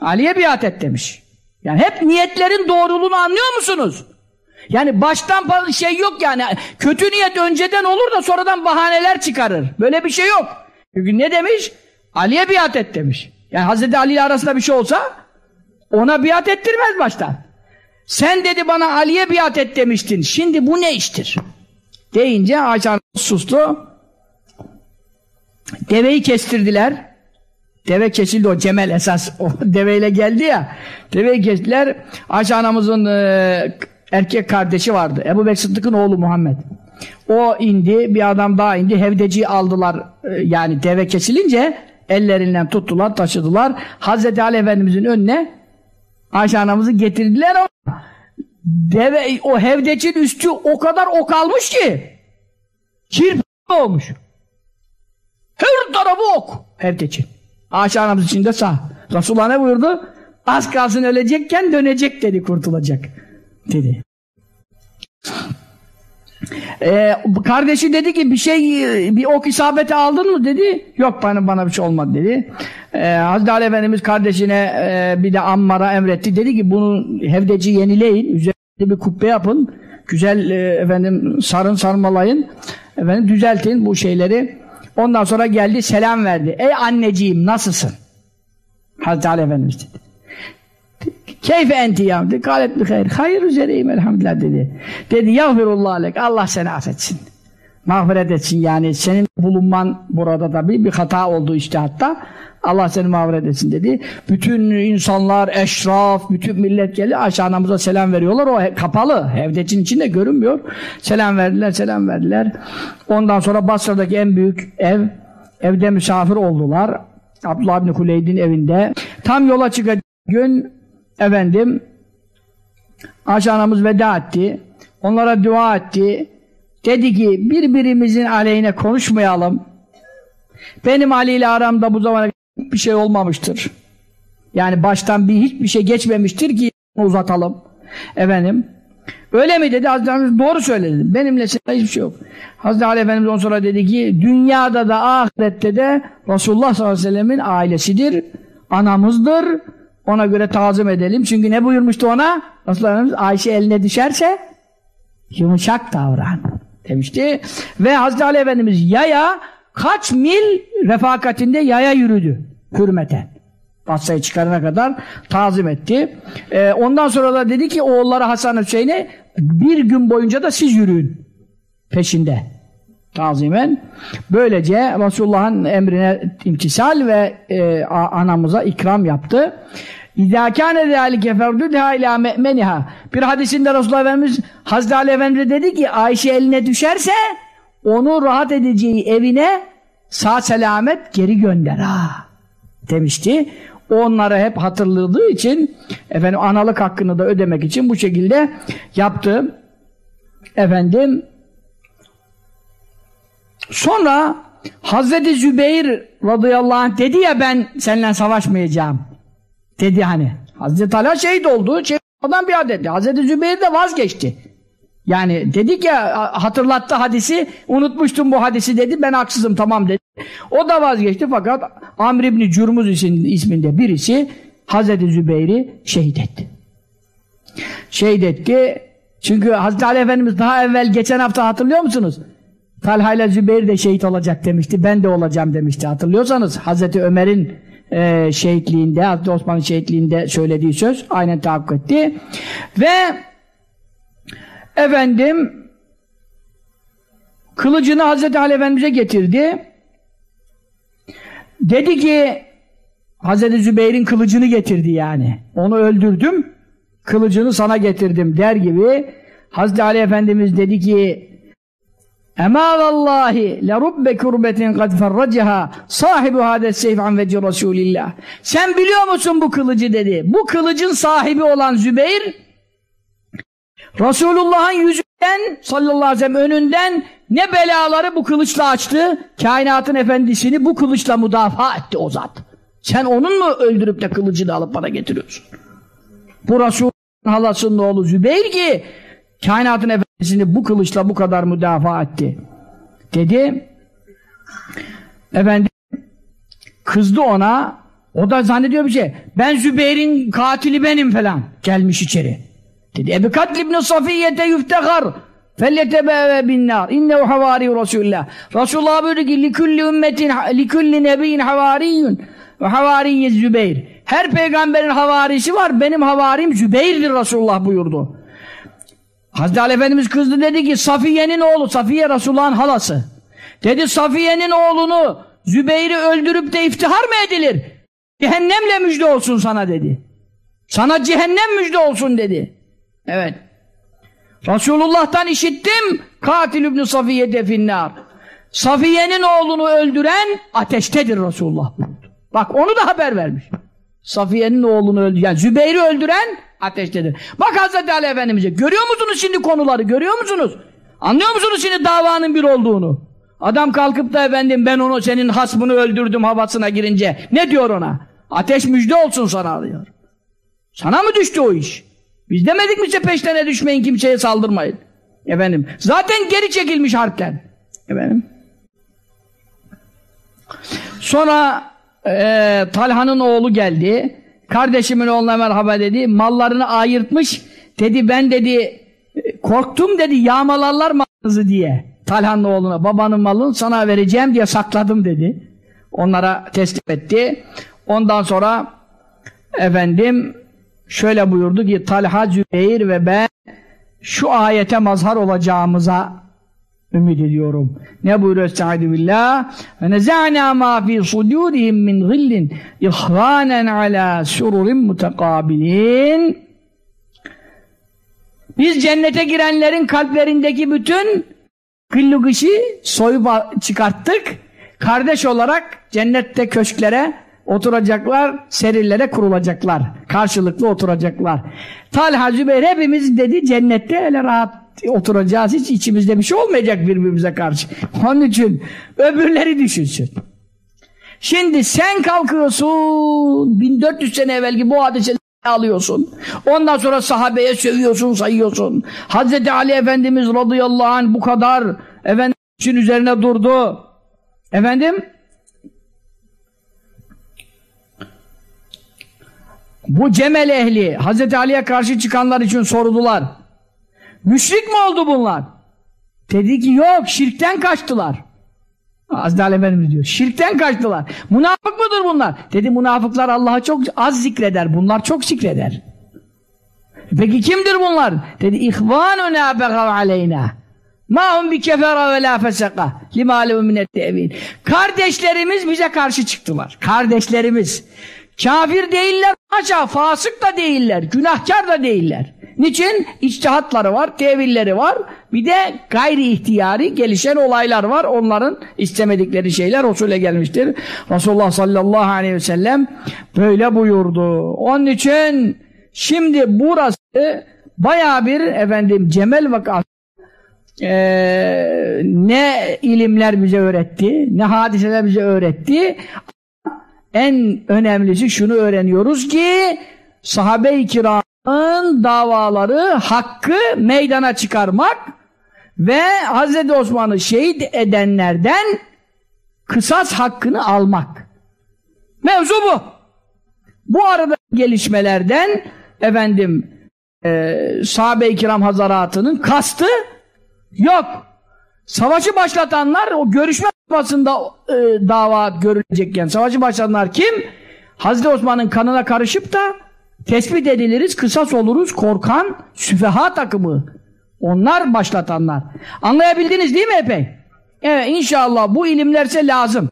[SPEAKER 1] Ali'ye biat et demiş. Yani hep niyetlerin doğruluğunu anlıyor musunuz? Yani baştan şey yok yani. Kötü niyet önceden olur da sonradan bahaneler çıkarır. Böyle bir şey yok. Çünkü ne demiş? Ali'ye biat et demiş. Yani Hazreti Ali ile arasında bir şey olsa ona biat ettirmez baştan. Sen dedi bana Ali'ye biat et demiştin. Şimdi bu ne iştir? Deyince Ayşe sustu. Deveyi kestirdiler. Deve kesildi o Cemel esas o deveyle geldi ya. Deveyi kestiler. Ayşe anamızın e, erkek kardeşi vardı. Ebu Bekir Sıddık'ın oğlu Muhammed. O indi, bir adam daha indi. Hevdeci aldılar. E, yani deve kesilince ellerinden tuttular, taşıdılar. Hazreti Ali Efendimizin önüne Ayşe anamızı getirdiler ama deve, o hevdecin üstü o kadar ok almış ki kirp olmuş. Her tarafı ok hevdecin. Ayşe anamız içinde sağ. Resulullah ne buyurdu? Az kalsın ölecekken dönecek dedi kurtulacak. Dedi. Ee, kardeşi dedi ki bir şey bir ok isabeti aldın mı dedi. Yok bana bana bir şey olmadı dedi. Ee, Hazreti Ali Efendimiz kardeşine e, bir de Ammar'a emretti. Dedi ki bunu hevdeci yenileyin. Üzerinde bir kubbe yapın. Güzel e, efendim sarın sarmalayın. Efendim düzeltin bu şeyleri. Ondan sonra geldi selam verdi. Ey anneciğim nasılsın? Hazreti Ali Efendimiz dedi. Keyfe enti ya? Dedi. Galet bir hayır. Hayır üzereyim elhamdülillah dedi. Dedi yağfirullah alek. Allah seni affetsin. Mağfiret etsin yani. Senin bulunman burada tabi bir hata oldu işte hatta. Allah seni mağfiret etsin dedi. Bütün insanlar, eşraf, bütün millet geldi. Ayşe anamıza selam veriyorlar. O kapalı. Evdecin içinde görünmüyor. Selam verdiler, selam verdiler. Ondan sonra Basra'daki en büyük ev, evde misafir oldular. Abdullah bin Kuleyd'in evinde. Tam yola çıkacak gün efendim Ayşe anamız veda etti. Onlara dua etti. Dedi ki birbirimizin aleyhine konuşmayalım. Benim Ali ile aramda bu zamana bir şey olmamıştır. Yani baştan bir hiçbir şey geçmemiştir ki uzatalım. Efendim. Öyle mi dedi Hazreti Ali doğru söyledi. Benimle hiçbir şey yok. Hazreti Ali Efendimiz ondan sonra dedi ki dünyada da ahirette de Resulullah sallallahu aleyhi ve sellemin ailesidir. Anamızdır. Ona göre tazım edelim. Çünkü ne buyurmuştu ona? Resulullah Ayşe eline düşerse yumuşak davran demişti. Ve Hazreti Ali Efendimiz yaya kaç mil refakatinde yaya yürüdü hürmeten. Basra'yı çıkarana kadar tazim etti. Ee, ondan sonra da dedi ki oğulları Hasan Hüseyin'e bir gün boyunca da siz yürüyün peşinde. Tazimen. Böylece Resulullah'ın emrine imtisal ve e, anamıza ikram yaptı. İzâ kâne zâlike ferdûdhâ ilâ me'meniha. Bir hadisinde Resulullah Efendimiz Hazreti Ali Efendimiz dedi ki Ayşe eline düşerse onu rahat edeceği evine sağ selamet geri gönder ha demişti. Onları hep hatırladığı için efendim analık hakkını da ödemek için bu şekilde yaptı. Efendim Sonra Hazreti Zübeyir radıyallahu anh dedi ya ben seninle savaşmayacağım. Dedi hani. Hazreti Talha şehit oldu. Şehit olan bir adetti. Hazreti Zübeyir de vazgeçti. Yani dedik ya hatırlattı hadisi unutmuştum bu hadisi dedi ben haksızım tamam dedi. O da vazgeçti fakat Amr İbni Cürmuz isminde birisi Hazreti Zübeyir'i şehit etti. Şehit etti. Çünkü Hazreti Ali Efendimiz daha evvel geçen hafta hatırlıyor musunuz? Talha ile Zübeyir de şehit olacak demişti. Ben de olacağım demişti. Hatırlıyorsanız Hazreti Ömer'in e, şehitliğinde, Hazreti Osman'ın şehitliğinde söylediği söz aynen tahakkuk etti. Ve efendim kılıcını Hazreti Ali Efendimiz'e getirdi. Dedi ki Hazreti Zübeyir'in kılıcını getirdi yani. Onu öldürdüm, kılıcını sana getirdim der gibi Hazreti Ali Efendimiz dedi ki Ema vallahi le rubbe kurbetin kad ferracaha sahibu hades seyf an veci Resulillah. Sen biliyor musun bu kılıcı dedi. Bu kılıcın sahibi olan Zübeyir Resulullah'ın yüzünden sallallahu aleyhi ve sellem önünden ne belaları bu kılıçla açtı. Kainatın efendisini bu kılıçla müdafaa etti o zat. Sen onun mu öldürüp de kılıcını alıp bana getiriyorsun? Bu Resulullah'ın halasının oğlu Zübeyir ki kainatın kendisini bu kılıçla bu kadar müdafaa etti. Dedi, efendim, kızdı ona, o da zannediyor bir şey, ben Zübeyir'in katili benim falan, gelmiş içeri. Dedi, ebi katlibne safiyete yüftehar, felletebeve binnar, innehu havari Resulullah. Resulullah buyurdu ki, likulli ümmetin, likulli nebiyin havariyun, ve havariyye Zübeyir. Her peygamberin havarisi var, benim havarim Zübeyir'dir Resulullah buyurdu. Hazreti Ali Efendimiz kızdı dedi ki Safiye'nin oğlu, Safiye Resulullah'ın halası. Dedi Safiye'nin oğlunu Zübeyir'i öldürüp de iftihar mı edilir? Cehennemle müjde olsun sana dedi. Sana cehennem müjde olsun dedi. Evet. Resulullah'tan işittim katil İbni Safiye definnar. Safiye'nin oğlunu öldüren ateştedir Resulullah. Bak onu da haber vermiş. Safiye'nin oğlunu öldüren, yani Zübeyir'i öldüren ateştedir. Bak Hazreti Ali Efendimiz'e. Görüyor musunuz şimdi konuları? Görüyor musunuz? Anlıyor musunuz şimdi davanın bir olduğunu? Adam kalkıp da efendim ben onu senin hasmını öldürdüm havasına girince. Ne diyor ona? Ateş müjde olsun sana diyor. Sana mı düştü o iş? Biz demedik mi size peşlerine düşmeyin kimseye saldırmayın. Efendim. Zaten geri çekilmiş harpten. Efendim. Sonra e, Talha'nın oğlu geldi. Kardeşimin oğluna merhaba dedi. Mallarını ayırtmış. Dedi ben dedi korktum dedi yağmalarlar malınızı diye. Talhan'ın oğluna babanın malını sana vereceğim diye sakladım dedi. Onlara teslim etti. Ondan sonra efendim şöyle buyurdu ki Talha, Zübeyir ve ben şu ayete mazhar olacağımıza ümit ediyorum. Ne buyuruyor Estaizu billah? Ve neza'na ma fi sudurihim min gillin ihvanen ala sururin mutekabilin Biz cennete girenlerin kalplerindeki bütün gıllı gışı soyup çıkarttık. Kardeş olarak cennette köşklere oturacaklar, serirlere kurulacaklar. Karşılıklı oturacaklar. Talha Zübeyir hepimiz dedi cennette öyle rahat oturacağız. Hiç içimizde bir şey olmayacak birbirimize karşı. Onun için öbürleri düşünsün. Şimdi sen kalkıyorsun 1400 sene evvelki bu hadise alıyorsun. Ondan sonra sahabeye sövüyorsun, sayıyorsun. Hazreti Ali Efendimiz radıyallahu anh bu kadar efendim için üzerine durdu. Efendim bu Cemel ehli Hazreti Ali'ye karşı çıkanlar için sordular. Müşrik mi oldu bunlar? Dedi ki yok şirkten kaçtılar. Ali Efendimiz diyor. Şirkten kaçtılar. Münafık mıdır bunlar? Dedi münafıklar Allah'a çok az zikreder. Bunlar çok zikreder. Peki kimdir bunlar? Dedi ihvanuna begav aleyna. Ma hum bi kefera ve la feseka. Lima alemu minet tevil. Kardeşlerimiz bize karşı çıktılar. Kardeşlerimiz. Kafir değiller. Haşa fasık da değiller. Günahkar da değiller. Niçin? İçtihatları var, tevilleri var. Bir de gayri ihtiyari gelişen olaylar var. Onların istemedikleri şeyler Resul'e gelmiştir. Resulullah sallallahu aleyhi ve sellem böyle buyurdu. Onun için şimdi burası baya bir efendim Cemel vakası e, ne ilimler bize öğretti, ne hadiseler bize öğretti. En önemlisi şunu öğreniyoruz ki sahabe-i kiramın davaları hakkı meydana çıkarmak ve Hz. Osman'ı şehit edenlerden kısas hakkını almak. Mevzu bu. Bu arada gelişmelerden efendim e, sahabe-i kiram hazaratının kastı yok. Savaşı başlatanlar o görüşme basında e, dava görülecekken savaşı başlatanlar kim? Hazreti Osman'ın kanına karışıp da tespit ediliriz, kısas oluruz, korkan süfeha takımı. Onlar başlatanlar. Anlayabildiniz değil mi epey? Evet inşallah bu ilimlerse lazım.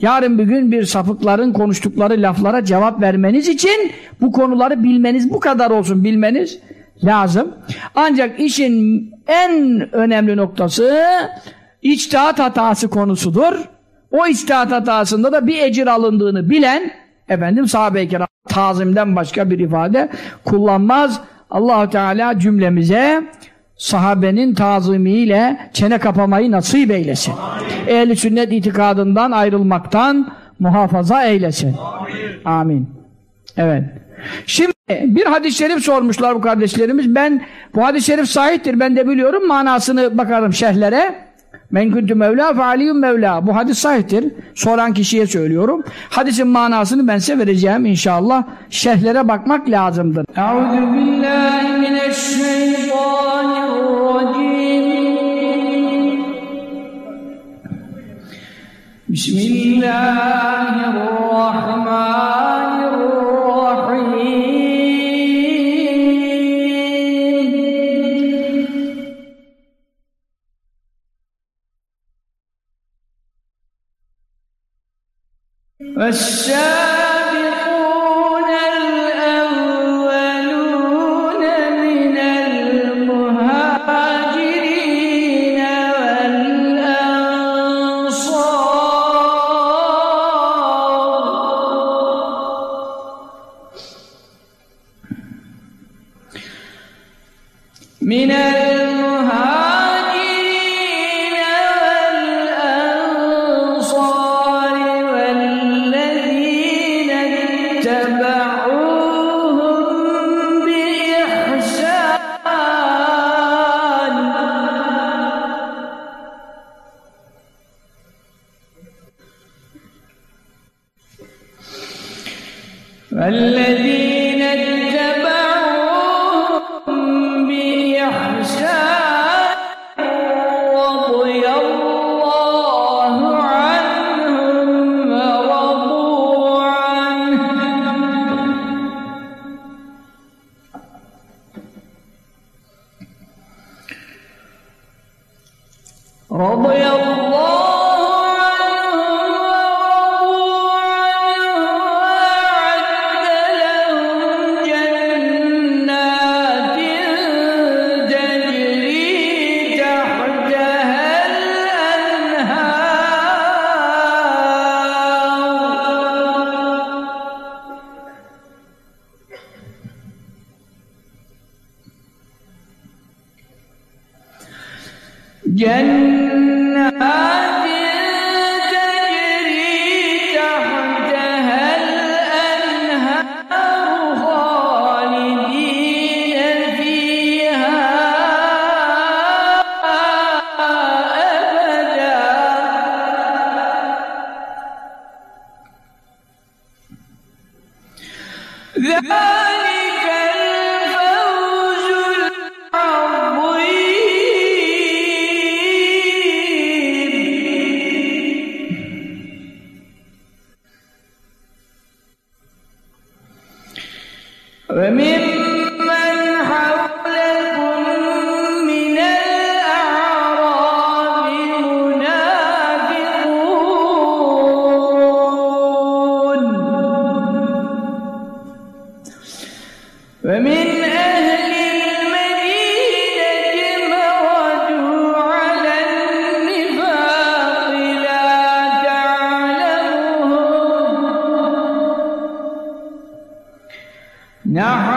[SPEAKER 1] Yarın bir gün bir sapıkların konuştukları laflara cevap vermeniz için bu konuları bilmeniz bu kadar olsun bilmeniz lazım. Ancak işin en önemli noktası içtihat hatası konusudur. O içtihat hatasında da bir ecir alındığını bilen efendim sahabe-i kiram tazimden başka bir ifade kullanmaz. allah Teala cümlemize sahabenin tazimiyle çene kapamayı nasip eylesin. Ehli sünnet itikadından ayrılmaktan muhafaza eylesin. Amin. Amin. Evet. Şimdi bir hadis-i şerif sormuşlar bu kardeşlerimiz. Ben bu hadis-i şerif sahiptir. Ben de biliyorum. Manasını bakarım şerhlere. Men kuntu mevla fe aliyyum mevla. Bu hadis sahiptir. Soran kişiye söylüyorum. Hadisin manasını ben size vereceğim inşallah. Şerhlere bakmak lazımdır. Euzu billahi والسابقون نحن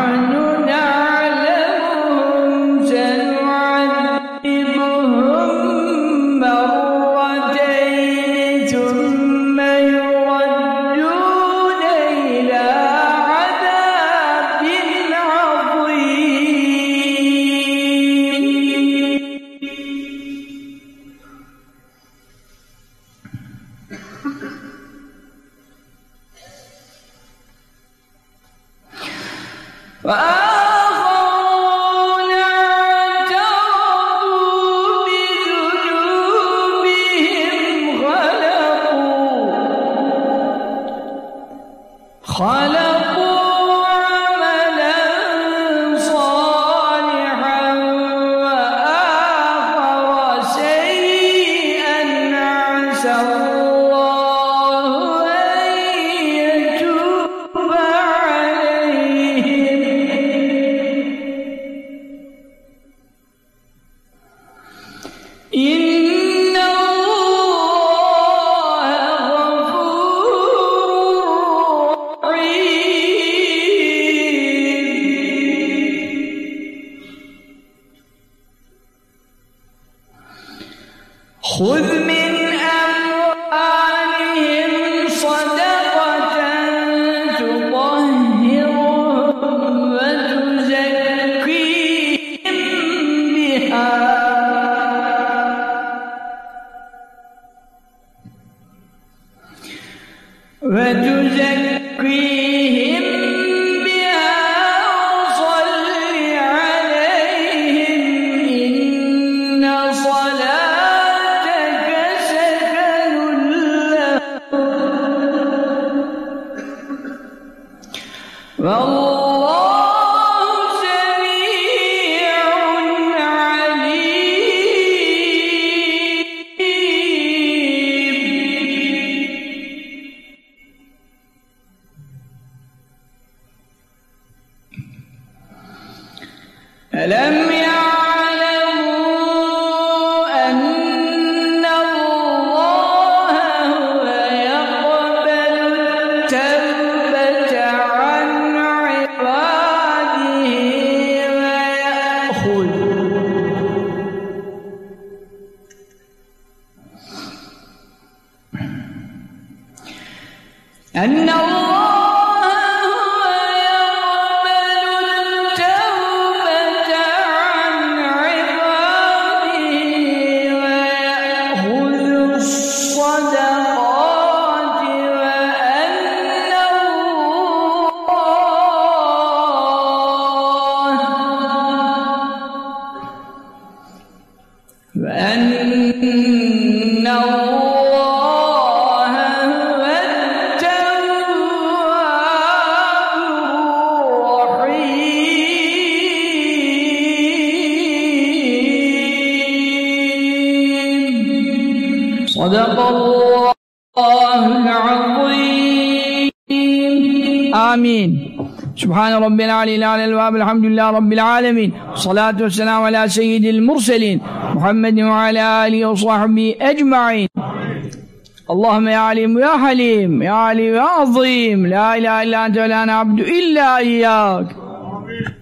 [SPEAKER 1] أن الله سبحان ربنا العلي الأعلى الوهاب الحمد لله رب العالمين الصلاة والسلام على سيد المرسلين محمد وعلى آله وصحبه أجمعين اللهم يا عليم يا حليم يا عليم يا عظيم لا إله إلا أنت ولا نعبد إلا إياك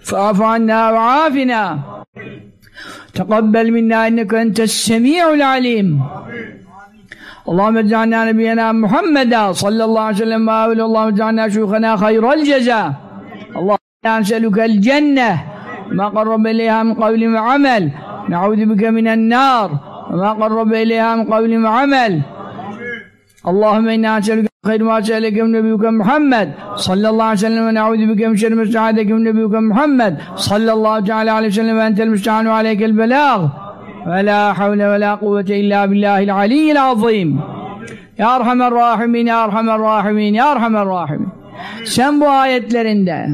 [SPEAKER 1] فاعف عنا وعافنا تقبل منا إنك أنت السميع العليم اللهم اجعلنا نبينا محمدا صلى الله عليه وسلم وآله اللهم اجعلنا شيوخنا خير الجزاء اللهم إنا نسألك الجنة ما قرب إليها من قول وعمل. نعوذ بك من النار وما قرب إليها من قول وعمل. اللهم إنا نسألك خير ما سألك من نبيك محمد. صلى الله عليه وسلم ونعوذ بك من شر ما استعاذك من نبيك محمد. صلى الله تعالى عليه وسلم وأنت المستعان وعليك البلاغ. ولا حول ولا قوة إلا بالله العلي العظيم. Ya Erhamer Rahimin, Ya Erhamer Rahimin, Ya Erhamer Rahimin. Sen bu ayetlerinde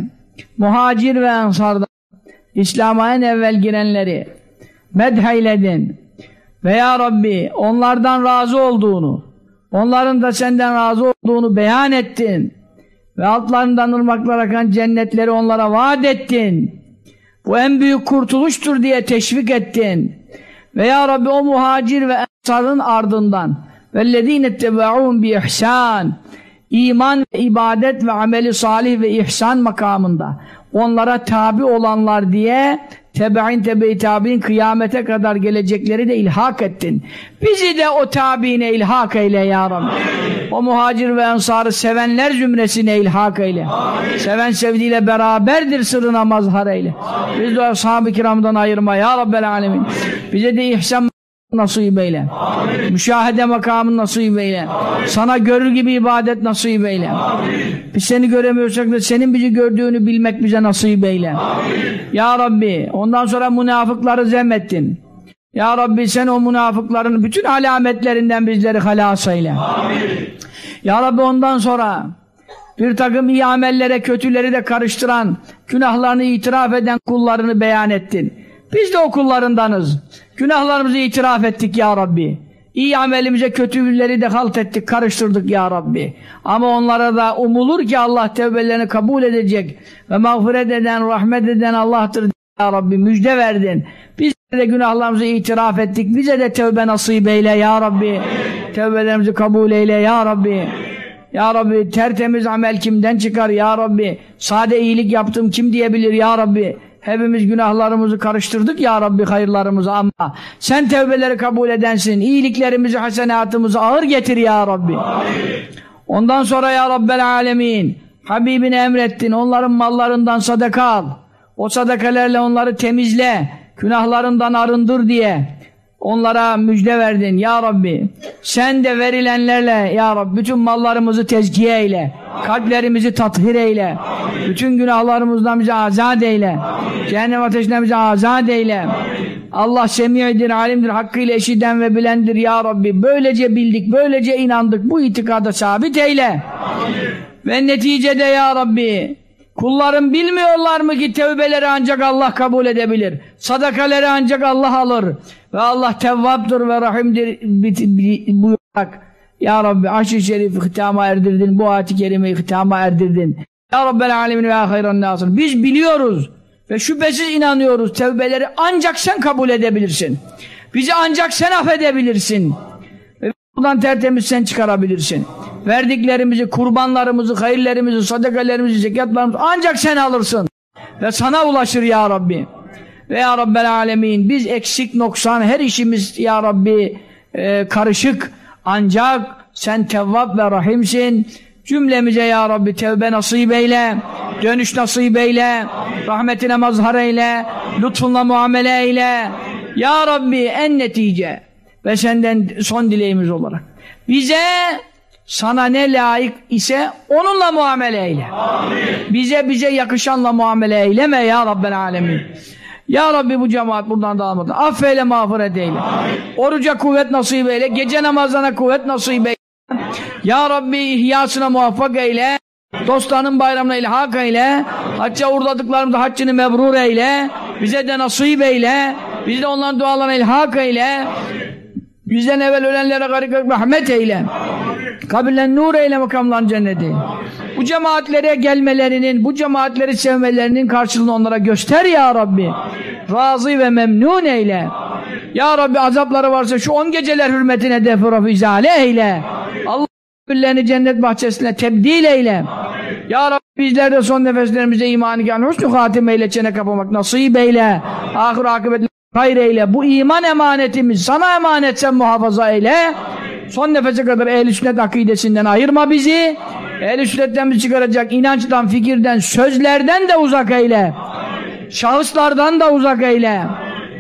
[SPEAKER 1] muhacir ve ensardan İslam'a en evvel girenleri medheyledin ve ya Rabbi onlardan razı olduğunu onların da senden razı olduğunu beyan ettin ve altlarından ırmaklar akan cennetleri onlara vaat ettin. Bu en büyük kurtuluştur diye teşvik ettin. Ve ya Rabbi o muhacir ve ensarın ardından vellezine teba'un bi ihsan iman ibadet ve ameli salih ve ihsan makamında onlara tabi olanlar diye tebe'in tebe-i tabi'in kıyamete kadar gelecekleri de ilhak ettin. Bizi de o tabiine ilhak eyle ya Rabbi. O muhacir ve ensarı sevenler zümresine ilhak eyle. Seven sevdiğiyle beraberdir sırrına mazhar eyle. Biz de ashab-ı kiramdan ayırma ya Rabbel alemin. Bize de ihsan nasip eyle. Amin. Müşahede makamın nasip eyle. Sana görür gibi ibadet nasip eyle. Amin. Biz seni göremiyorsak da senin bizi gördüğünü bilmek bize nasip eyle. Amin. Ya Rabbi ondan sonra münafıkları zemmettin. Ya Rabbi sen o münafıkların bütün alametlerinden bizleri halas eyle. Amin. Ya Rabbi ondan sonra bir takım iyi amellere kötüleri de karıştıran, günahlarını itiraf eden kullarını beyan ettin. Biz de o kullarındanız. Günahlarımızı itiraf ettik ya Rabbi. İyi amelimize kötüleri de halt ettik, karıştırdık ya Rabbi. Ama onlara da umulur ki Allah tevbelerini kabul edecek ve mağfiret eden, rahmet eden Allah'tır ya Rabbi. Müjde verdin. Biz de günahlarımızı itiraf ettik. Bize de tevbe nasip eyle ya Rabbi. Tevbelerimizi kabul eyle ya Rabbi. Ya Rabbi tertemiz amel kimden çıkar ya Rabbi? Sade iyilik yaptım kim diyebilir ya Rabbi? Hepimiz günahlarımızı karıştırdık ya Rabbi hayırlarımızı ama sen tevbeleri kabul edensin. İyiliklerimizi, hasenatımızı ağır getir ya Rabbi. Amin. Ondan sonra ya Rabbel Alemin Habibine emrettin. Onların mallarından sadaka al. O sadakalerle onları temizle. Günahlarından arındır diye onlara müjde verdin ya Rabbi. Sen de verilenlerle ya Rabbi bütün mallarımızı tezkiye eyle. Kalplerimizi tathir eyle. Bütün günahlarımızdan bizi azat eyle. Cehennem ateşinden bizi azat eyle. Allah semiyedir, alimdir, hakkıyla eşiden ve bilendir ya Rabbi. Böylece bildik, böylece inandık. Bu itikada sabit eyle. Ve neticede ya Rabbi kulların bilmiyorlar mı ki tevbeleri ancak Allah kabul edebilir. Sadakaleri ancak Allah alır. Ve Allah tevvaptır ve rahimdir buyurarak Ya Rabbi aşk-ı şerifi hitama erdirdin. Bu ayet-i kerimeyi hitama erdirdin. Ya Rabbel alemin ve hayran nasır. Biz biliyoruz ve şüphesiz inanıyoruz. Tevbeleri ancak sen kabul edebilirsin. Bizi ancak sen affedebilirsin. Ve buradan tertemiz sen çıkarabilirsin. Verdiklerimizi, kurbanlarımızı, hayırlerimizi, sadakalarımızı, zekatlarımızı ancak sen alırsın. Ve sana ulaşır ya Rabbi. Ve ya Rabbel Alemin biz eksik noksan her işimiz ya Rabbi e, karışık ancak sen tevvab ve rahimsin cümlemize ya Rabbi tevbe nasip eyle dönüş nasip eyle rahmetine mazhar eyle lütfunla muamele eyle ya Rabbi en netice ve senden son dileğimiz olarak bize sana ne layık ise onunla muamele eyle. Amin. Bize bize yakışanla muamele eyleme ya Rabbel Alemin. Ya Rabbi bu cemaat buradan dağılmadan affeyle mağfiret eyle. Amin. Oruca kuvvet nasip eyle. Gece namazlarına kuvvet nasip eyle. Ya Rabbi ihyasına muvaffak eyle. Dostlarının bayramına ilhak eyle. Hacca uğurladıklarımızda haccını mebrur eyle. Bize de nasip eyle. Biz de onların dualarına ilhak eyle. Bizden evvel ölenlere garip rahmet eyle. Kabirlen nur eyle makamlan cenneti. Bu cemaatlere gelmelerinin, bu cemaatleri sevmelerinin karşılığını onlara göster ya Rabbi. Razı ve memnun eyle. Ya Rabbi azapları varsa şu on geceler hürmetine defuraf izale eyle. Allah kabirlerini cennet bahçesine tebdil eyle. Ya Rabbi bizler de son nefeslerimize imanı gel. Hüsnü hatimeyle çene kapamak nasip eyle. Ahir akıbetle hayır eyle. Bu iman emanetimiz sana emanet sen muhafaza eyle. Son nefese kadar ehl-i sünnet akidesinden ayırma bizi. Ehl-i sünnetten bizi çıkaracak inançtan, fikirden, sözlerden de uzak eyle. Şahıslardan da uzak eyle.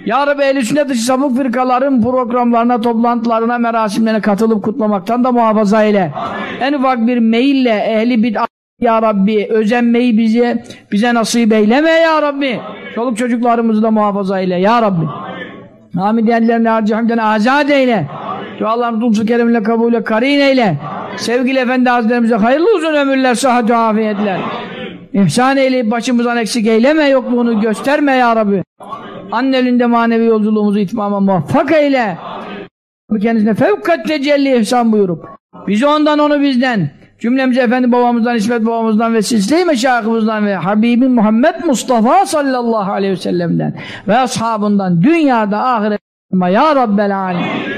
[SPEAKER 1] Ya Rabbi ehl-i sünnet dışı sapık firkaların programlarına, toplantılarına, merasimlerine katılıp kutlamaktan da muhafaza eyle. En ufak bir meyille ehli bid'at ya Rabbi özenmeyi bize bize nasip eyleme ya Rabbi. Çoluk çocuklarımızı da muhafaza eyle ya Rabbi. Amin diyenlerine harcı hamden azad eyle. Dualarımızı lütfu kerimle kabule karin eyle. Sevgili Efendi Hazretlerimize hayırlı uzun ömürler, sıhhat ve afiyetler. İhsan eyleyip başımızdan eksik eyleme, yokluğunu gösterme ya Rabbi. Anne elinde manevi yolculuğumuzu itmama muvaffak eyle. Kendisine fevkat tecelli ihsan buyurup. Bizi ondan onu bizden. Cümlemize Efendi babamızdan, İsmet babamızdan ve silsile-i ve Habibim Muhammed Mustafa sallallahu aleyhi ve sellem'den ve ashabından dünyada ahiret ya Rabbel alem.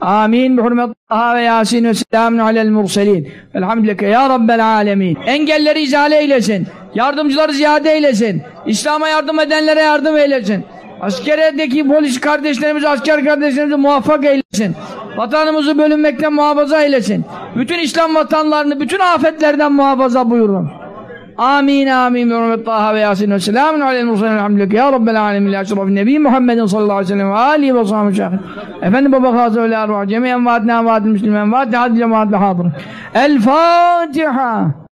[SPEAKER 1] Amin. Bi hurmet ve Yasin ve selamun alel murselin. Elhamdülillah ya Rabbel alemin. Engelleri izale eylesin. Yardımcıları ziyade eylesin. İslam'a yardım edenlere yardım eylesin. Askeredeki polis kardeşlerimizi, asker kardeşlerimizi muvaffak eylesin. Vatanımızı bölünmekten muhafaza eylesin. Bütün İslam vatanlarını bütün afetlerden muhafaza buyurun. Amin amin. Hürmet Taha ve Yasin ve selamun aleyhi ve elhamdülillah. Ya Rabbel alemin. Ya şeref Nebi Muhammedin sallallahu aleyhi ve sellem ve alihi ve sahibi şahit. Efendim baba hazır öyle arvah. Cemiyen vaadine vaadil müslümen. Vaadil hadil cemaat ve hadır. El Fatiha.